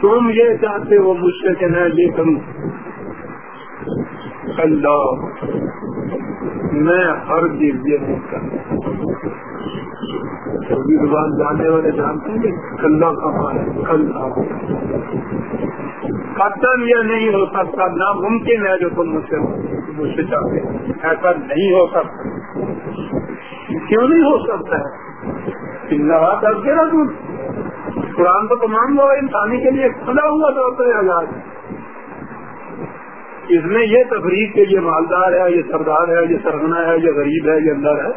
تم یہ چاہتے ہو مجھ سے کہ میں یہ کروں؟ اللہ! میں ہر چیز یہ نہیں کرتا۔ زبان جانے والے جانتے ہیں کلّا کھانا قتل یہ نہیں ہو سکتا، ناممکن ہے جو تم مجھ سے مجھ سے چاہتے ایسا نہیں ہو سکتا۔ کیوں نہیں ہو سکتا ہے؟ کر کے رکھوں قرآن تو تمام ہوا، انسانی کے لیے کھلا ہوا تو آزاد اس میں یہ تفریح کہ یہ مالدار ہے، یہ سردار ہے، یہ سرگنا ہے، یہ غریب ہے، یہ اندر ہے۔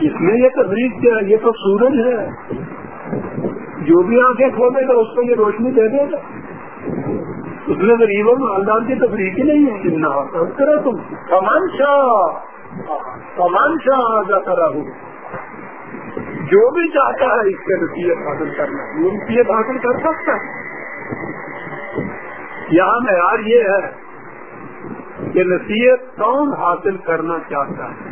اس میں یہ تفریح کیا یہ تو سورج ہے۔ جو بھی آنکھیں کھولے گا، اس کو یہ روشنی دے دے گا۔ اس میں غریب اور مالدار کی تفریح کی نہیں ہے۔ کتنا کرو تم کمان شاہ کمان شاہ جاتا رہو جو بھی چاہتا ہے، اس سے نصیحت حاصل کرنا وہ نصیحت حاصل کر سکتا ہے۔ یہاں معیار یہ ہے کہ نصیحت کون حاصل کرنا چاہتا ہے؟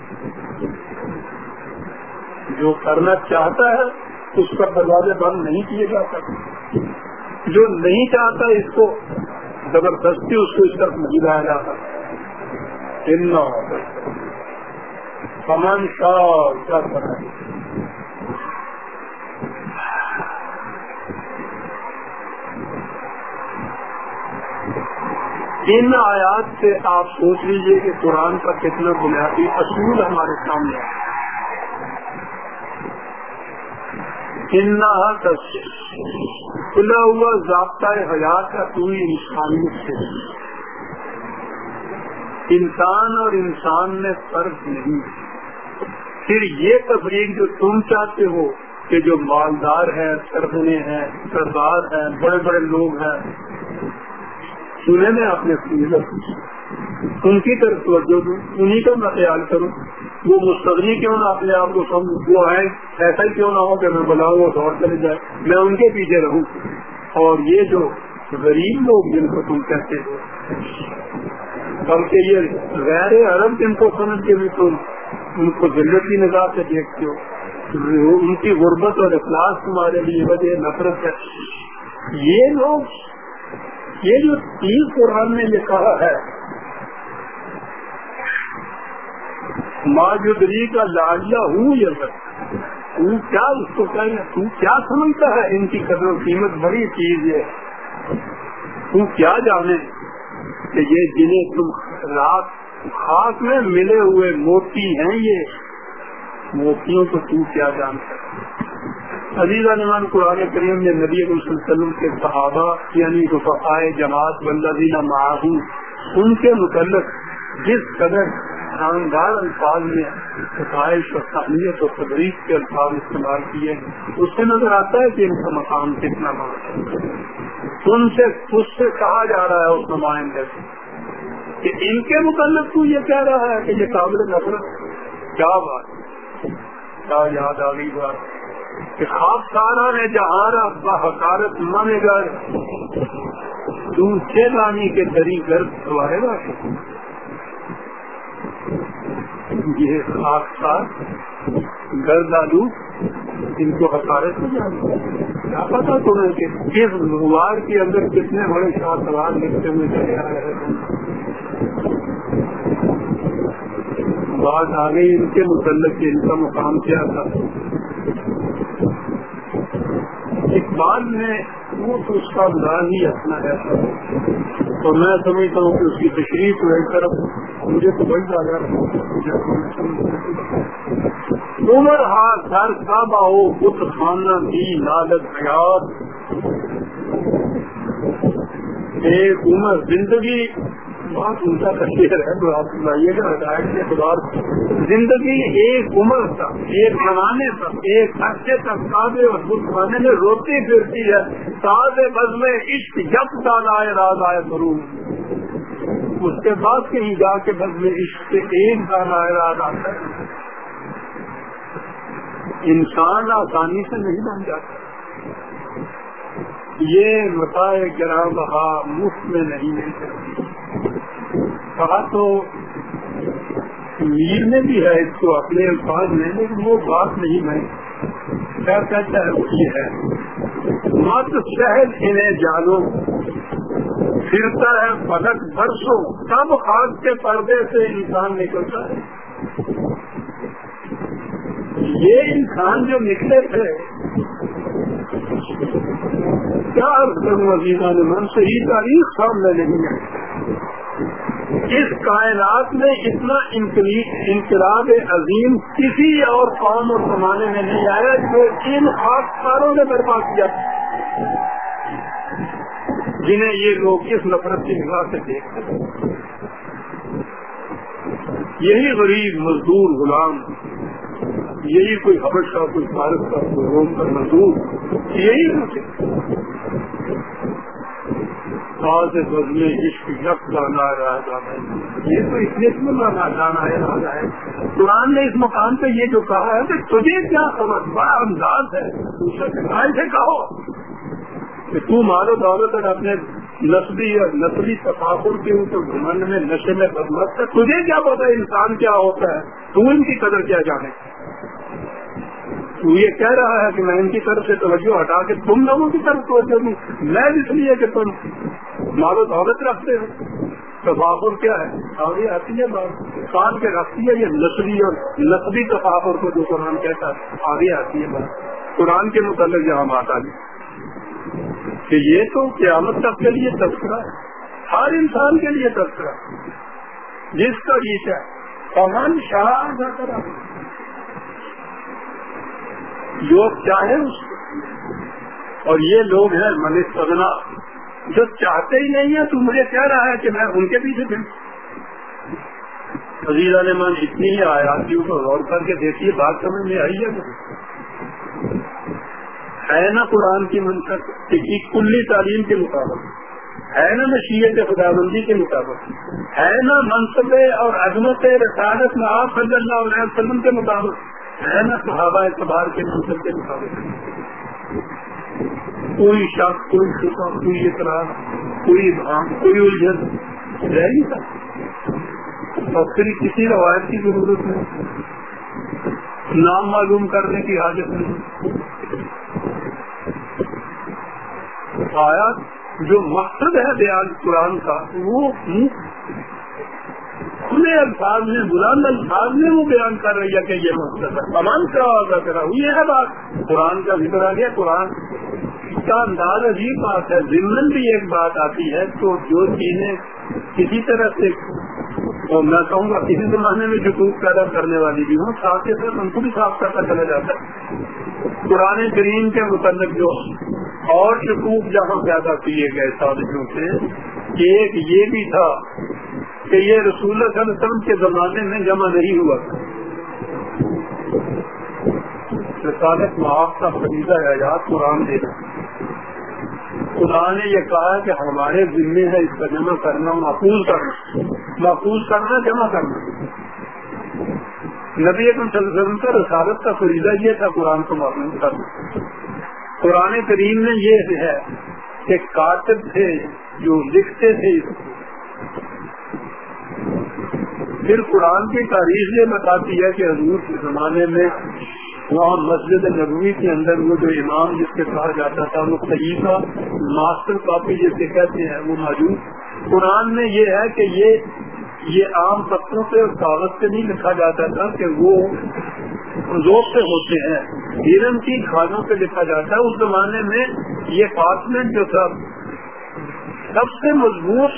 جو کرنا چاہتا ہے، اس کا دروازے بند نہیں کیے جا سکتے۔ جو نہیں چاہتا، اس کو زبردستی اس کو اس طرف نہیں لایا جاتا سمان کیا کرنا ان آیات سے آپ سوچ لیجیے کہ قرآن کا کتنا بنیادی اصول ہمارے سامنے ہے۔ کھلا ہوا ضابطۂ حیات کا پوری انسانیت سے انسان اور انسان میں فرق نہیں پھر یہ تفریق جو تم چاہتے ہو کہ جو مالدار ہیں سرخنے ہیں، سردار ہیں، بڑے بڑے لوگ ہیں سنے میں اپنے ان کی طرف توجہ دوں انہیں کا میں خیال کروں۔ وہ مستقبی کیوں نہ اپنے آپ کو سمجھ وہ ہے، ایسا ہی کیوں نہ ہو کہ میں بلاؤں وہ دوڑ چلے جائے۔ میں ان کے پیچھے رہوں۔ اور یہ جو غریب لوگ جن کو تم کہتے ہو، بلکہ یہ غیر عرب جن کو سمجھ کے بھی تم ان کو ضرورت کی نگاہ سے دیکھتے ہو، ان کی غربت اور اخلاص تمہارے لیے وجہ نفرت ہے۔ یہ لوگ یہ جو تیز قرآن نے یہ کہا ہے ماجودری کا لاڈلا ہوں یہ تو کیا اس کو تو کیا سمجھتا ہے ان کی قدر و قیمت؟ بڑی چیز ہے تو کیا جانے کہ یہ جنہیں تم رات خاص میں ملے ہوئے موتی ہیں یہ؟ موتیوں کو تو کیا جانتا عزیزہ نمان قرآن کریم نے نبی علیہ وسلم کے صحابہ یعنی رفقائے جماعت بلدینہ معاہوں ان کے متعلق جس قدر شاندار الفاظ میں ستائش اور تعلیت اور تدریس کے الفاظ استعمال کیے، اس سے نظر آتا ہے کہ ان کا مقام کتنا بڑا ان سے اس سے کہا جا رہا ہے اس نمائندے سے کہ ان کے متعلق تو یہ کہہ رہا ہے کہ یہ قابل نفرت، کیا بات کیا یاد آ گئی بات؟ کہ خواب سارا نے جہارا حکارت مانے گا۔ دوسرے رانی کے دری گرد سوائے گا یہ خاص سار گرد آلو ان کو حکارت ہو جائے کیا پتا تمہیں کہ کس غبار کے اندر کتنے بڑے شاہ سوال لکھتے ہوئے چلے آ رہے ہیں۔ بات آ گئی ان کے متعلق ان کا مقام کیا تھا۔ اقبال میں وہ تو اس کا انداز ہی اپنا ہے۔ تو میں سمجھتا ہوں کہ اس کی تشریف تو ایک طرف مجھے تو بڑی زیادہ عمر ہاتھ ہر صاحب ہو، بت خانہ بھی لالت حیات۔ ایک عمر زندگی بہت اونچا تشہیر ہے تو آپ سنائیے گا، ہدایت کے خدا زندگی ایک عمر تک ایک زمانے تک ایک عرصے تک تازے اور خانے میں روتی پھرتی ہے۔ تازے بز میں عشق جب دان آئے، راز آئے ضرور اس کے بعد کہیں جا کے بز میں عشق سے ایک دان آئے، راز آتا ہے۔ انسان آسانی سے نہیں بن جاتا۔ یہ متائے گرام بہا مفت میں نہیں مل سکتی۔ کہا تو میر میں بھی ہے اس کو اپنے الفاظ میں، لیکن وہ بات نہیں میں کیا کہتا ہے وہ یہ ہے۔ مت شہد انہیں جانو، پھرتا ہے پلک برسوں سب آگ کے پردے سے انسان نکلتا ہے۔ یہ انسان جو نکلے تھے، کیا کروں عزیزہ نے من سے تاریخ سامنے نہیں ہے اس کائنات میں اتنا انقلاب عظیم کسی اور قوم اور زمانے میں نہیں آیا جو ان کاروں نے برپا کیا۔ جنہیں یہ لوگ اس نفرت کی نگاہ سے دیکھتے ہیں۔ یہی غریب، مزدور، غلام، یہی کوئی حبش کا کوئی بھارت کا، کوئی روم کا مزدور، یہی ساز بز میں عشق یک گانا رہا جانا ہے یہ تو اتنے میں گانا جانا ہے راجا ہے۔ قرآن نے اس مقام پہ یہ جو کہا ہے کہ تجھے کیا سمجھ؟ بڑا انداز ہے۔ سے کہو کہ تو مارو دولت اور اپنے نسلی اور نسلی ثقافت کے اوپر گھمنڈ میں، نشے میں بدمت ہے۔ تجھے کیا پتا انسان کیا ہوتا ہے؟ تو ان کی قدر کیا جانے؟ تو یہ کہہ رہا ہے کہ میں ان کی طرف سے توجہ ہٹا کے تم لوگوں کی طرف توجہ دوں۔ میں اس لیے کہ تم مالو دولت رکھتے ہو تفاقر کیا ہے؟ آگے آتی ہے بات۔ کان کے رکھتی ہے یہ نسلی اور نسلی تفاقر کو جو قرآن کہتا ہے۔ آگے آتی ہے بات۔ قرآن کے متعلق جہاں بات آ گئی کہ یہ تو قیامت تک کے لیے تذکرہ ہے۔ ہر انسان کے لیے تذکرہ جس کا یہ ہے امن شاہ جو چاہے اس کو۔ اور یہ لوگ ہیں من سگنا جو چاہتے ہی نہیں ہے تو مجھے کہہ رہا ہے کہ میں ان کے پیچھے دوں عزیز عالمان اتنی ہی آیاتیوں کو غور کر کے دیکھیے، بات سمجھ میں آئی ہے۔ ہے نا قرآن کی منصب کلی تعلیم کے مطابق۔ ہے نا نشیت خدا بندی کے مطابق۔ ہے نا منصب اور عظمت رسالت میں آپ صلی اللہ علیہ وسلم کے مطابق۔ ہے نا صحابہ اعتبار کے منصب کے مطابق۔ کوئی شک کوئی شکا کوئی اطراف کوئی بھام کوئی الجھن رہ نہیں سکتا۔ اور پھر کسی روایت کی ضرورت نہیں نام معلوم کرنے کی حاجت نہیں۔ آیا جو مقصد ہے بیان قرآن کا، وہ کھلے الفاظ میں، بلند الفاظ میں وہ بیان کر رہی ہے کہ یہ مقصد ہے۔ امان کا کرا یہ ہے بات۔ قرآن کا ذکر آ گیا، قرآن کا انداز عجیب بات ہے ضمن بھی ایک بات آتی ہے تو جو چیزیں کسی طرح سے، اور میں کہوں گا کسی زمانے میں جو پیدا کرنے والی بھی ہوں، ساتھ کے ساتھ ان کو بھی صاف کرتا چلا جاتا ہے۔ قرآن کریم کے متعلق جو اور شکوک جہاں پیدا کیے گئے سازشوں سے ایک یہ بھی تھا کہ یہ رسول صلی اللہ علیہ وسلم کے زمانے میں جمع نہیں ہوا۔ رسالت معاف کا فریضہ اعجاز قرآن دینا قرآن نے یہ کہا کہ ہمارے ذمے ہے اس کا جمع کرنا محفوظ کرنا۔ محفوظ کرنا، جمع کرنا۔ نبی وسلم کا رسالت کا فریضہ یہ تھا قرآن کو محفوظ کرنا۔ قرآن کریم میں یہ ہے کہ کاتب تھے، جو لکھتے تھے۔ پھر قرآن کی تاریخ یہ بتاتی ہے کہ حضور کے زمانے میں وہاں مسجد نبوی کے اندر وہ جو امام جس کے کہا جاتا تھا، وہ خلیفہ، ماسٹر کاپی جسے کہتے ہیں، وہ موجود۔ قرآن میں یہ ہے کہ یہ یہ عام پتھروں پہ اور کاغذ پہ نہیں لکھا جاتا تھا کہ وہ روز سے ہوتے ہیں۔ ہرن کی کھانوں پہ لکھا جاتا ہے۔ اس زمانے میں یہ پارچمنٹ جو تھا، سب سے مضبوط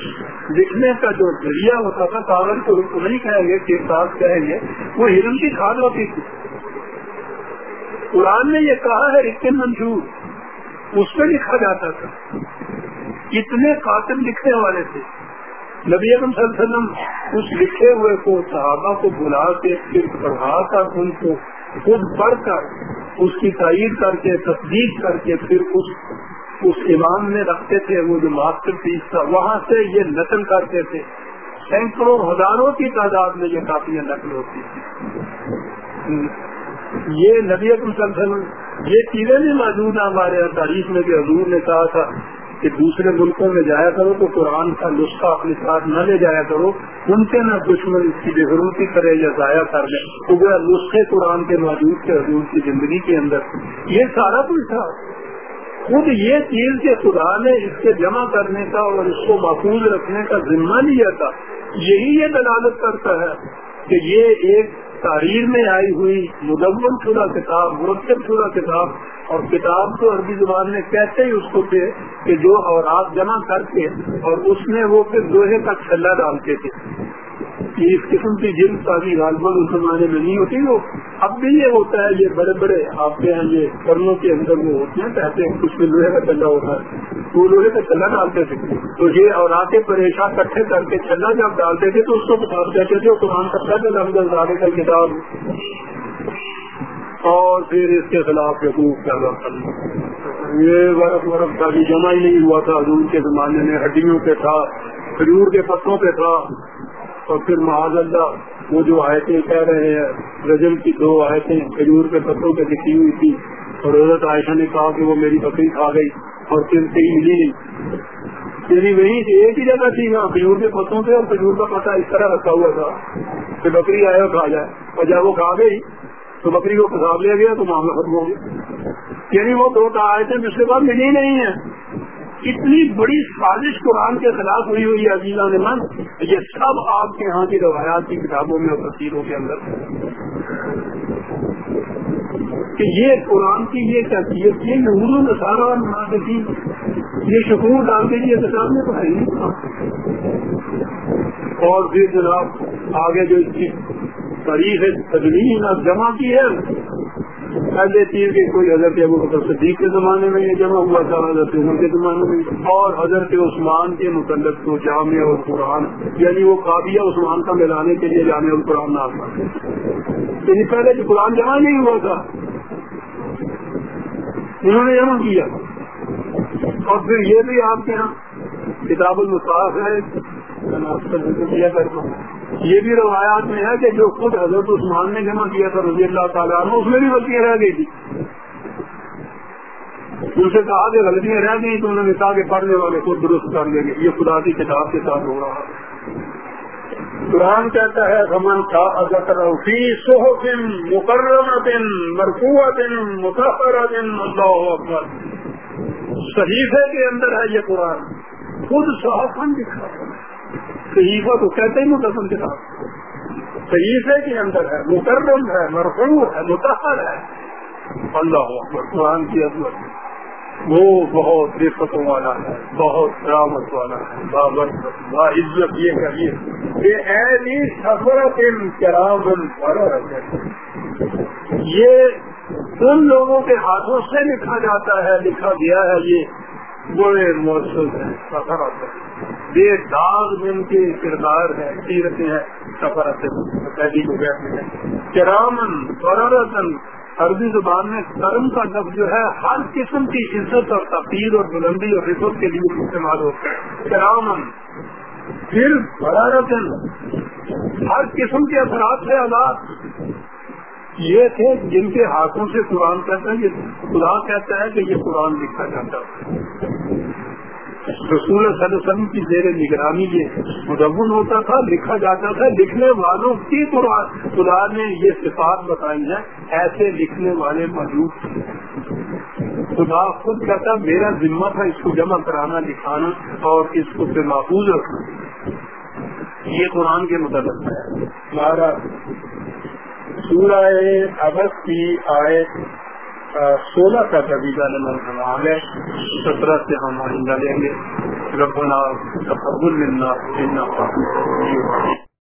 لکھنے کا جو ذریعہ ہوتا تھا، کاغذ کو نہیں کہیں گے کہ ساتھ کہیں گے وہ ہرن کی کھاد ہوتی تھی۔ قرآن نے یہ کہا ہے رکن منشور اس پہ لکھا جاتا تھا۔ کتنے قاتل لکھنے والے تھے۔ نبی اکم صلی اللہ علیہ وسلم اس لکھے ہوئے کو، صحابہ کو بلا کے، پھر پڑھا کر ان کو خود پڑھ کر، اس کی تائید کر کے، تصدیق کر کے، پھر اس اس امام میں رکھتے تھے، وہ جو ماسٹر پیس تھا، وہاں سے یہ نقل کرتے تھے۔ سینکڑوں ہزاروں کی تعداد میں یہ کافی نقل ہوتی تھی یہ نبی اکم صلی اللہ علیہ وسلم، یہ چیزیں بھی موجود ہیں ہمارے یہاں، تاریخ میں کہ حضور نے کہا تھا کہ دوسرے ملکوں میں جایا کرو تو قرآن کا نسخہ اپنے ساتھ نہ لے جایا کرو، ان کے نہ دشمن اس کی بےغروتی کرے یا ضائع کر دے تو وہ نسخے قرآن کے موجود تھے حضور کی زندگی کے اندر۔ یہ سارا کچھ تھا۔ خود یہ چیز کے خدا نے اس کے جمع کرنے کا اور اس کو محفوظ رکھنے کا ذمہ لیا تھا، یہی یہ دلالت کرتا ہے کہ یہ ایک تحریر میں آئی ہوئی مدمن شدہ کتاب، مرتب شدہ کتاب اور کتاب تو عربی زبان میں کہتے ہی اس کو تھے کہ جو اور آپ جمع کر کے اور اس میں وہ پھر لوہے کا چھلا ڈالتے تھے۔ کہ اس قسم کی جن سازی غالباً اس زمانے میں نہیں ہوتی، وہ اب بھی یہ ہوتا ہے، یہ بڑے بڑے آپ کے یہاں یہ کرنوں کے اندر وہ ہوتے ہیں، کہتے ہیں کچھ میں لوہے کا چلا ہوتا ہے۔ وہ لوہے کا چلا ڈالتے تھے۔ تو یہ اور آتے پریشان کٹھے کر کے چلا جب ڈالتے تھے، تو اس کو کتاب کہتے تھے قرآن کا پہلے رمضان زادے کا کتاب اور پھر اس کے خلاف حقوق پیدا کرنا یہ برف برف کا بھی جمع ہی نہیں ہوا تھا۔ حضور کے زمانے میں ہڈیوں پہ تھا کھجور کے پتوں پہ تھا۔ اور پھر معاذ اللہ، وہ جو آیتیں کہہ رہے ہیں رجم کی دو آیتیں کھجور کے پتوں پہ لکھی ہوئی تھی اور حضرت عائشہ نے کہا کہ وہ میری بکری کھا گئی اور پھر ملی نہیں۔ یعنی وہی ایک ہی جگہ تھی نا کھجور کے پتوں پہ اور کھجور کا پتا اس طرح رکھا ہوا تھا کہ بکری آئے اور کھا جائے۔ اور جب وہ کھا گئی تو بکری کو پساب لیا گیا تو معاملہ ختم ہو گیا۔ یعنی وہ دو آئے تھے جس کے بعد ملی نہیں ہے اتنی بڑی سازش قرآن کے خلاف ہوئی ہوئی عزیزہ نے من، یہ سب آپ کے یہاں کی روایات کی کتابوں میں اور تصویروں کے اندر۔ کہ یہ قرآن کی یہ کیفیت، یہ نور نسارا اور مناسبی یہ شکور ڈال کے لیے کتاب میں تو ہے نہیں اور پھر جناب، آگے جو اس کی تاریخ تدرین جمع کی ہے پہلے تیر کے کوئی حضرت ابو بکر صدیق کے زمانے میں یہ جمع ہوا تھا، حضرت عمر کے زمانے میں، اور حضرت عثمان کے متعلق تو جامع اور قرآن یعنی وہ قابیہ عثمان کا ملانے کے لیے جامع اور قرآن نہ آتا یعنی پہلے جو قرآن جمع نہیں ہوا تھا۔ انہوں نے جمع کیا۔ اور پھر یہ بھی آپ کے یہاں کتاب المصاف ہے۔ میں آپ کیا کرتا ہوں۔ یہ بھی روایات میں ہے کہ جو خود حضرت عثمان نے جمع کیا تھا رضی اللہ تعالیٰ عنہ، اس میں بھی غلطیاں رہ گئی تھی۔ ان سے کہا کہ غلطیاں رہ گئی تو انہوں نے کہا کہ پڑھنے والے خود درست کر لیں گے۔ یہ خدا کی کتاب کے ساتھ ہو رہا ہے۔ قرآن کہتا ہے رمن کا اگر فی صحف مقررت مرفوعت متحرت اللہ اکبر۔ صحیفے کے اندر ہے یہ قرآن۔ خود صحافن دکھا صحیفہ تو کہتے ہی مقدم کتاب صحیفے کے اندر ہے، مکرم ہے، مرفوع ہے، متحر ہے۔ اللہ اکبر، قرآن کی عظمت۔ وہ بہت رفتوں والا ہے، بہت رامت والا ہے بابر با عزت، یہ کریے یہ ایسی سفرت کرام یہ ان لوگوں کے ہاتھوں سے لکھا جاتا ہے، لکھا گیا ہے یہ۔ بڑے مؤثر ہیں سفرت بے داغ جن کے کردار ہے سیرتیں ہیں سفرت پہلی کو کہتے ہیں۔ کرامن فرارتن عربی زبان میں کرم کا لفظ جو ہے، ہر قسم کی عزت اور تفیر اور بلندی اور رفت کے لیے استعمال ہوتا ہے۔ کرامن پھر فرارتن ہر قسم کے اثرات سے آزاد یہ تھے جن کے ہاتھوں سے قرآن کہتا ہے خدا کہتا ہے کہ یہ قرآن لکھا جاتا ہے۔ رسول صلی اللہ علیہ وسلم کی زیر نگرانی یہ مدون ہوتا تھا، لکھا جاتا تھا۔ لکھنے والوں کی قرآن، خدا نے یہ صفات بتائی ہیں، ایسے لکھنے والے موجود خدا خود کہتا، میرا ذمہ تھا اس کو جمع کرانا، لکھانا اور اس کو پھر محفوظ رکھنا۔ یہ قرآن کے متعلق۔ ہے ہمارا سورہ ابس کی آئے سولہ کا طبیعہ نمبر ہے سترہ سے ہم آئندہ لیں گے. ربنا تقبل منا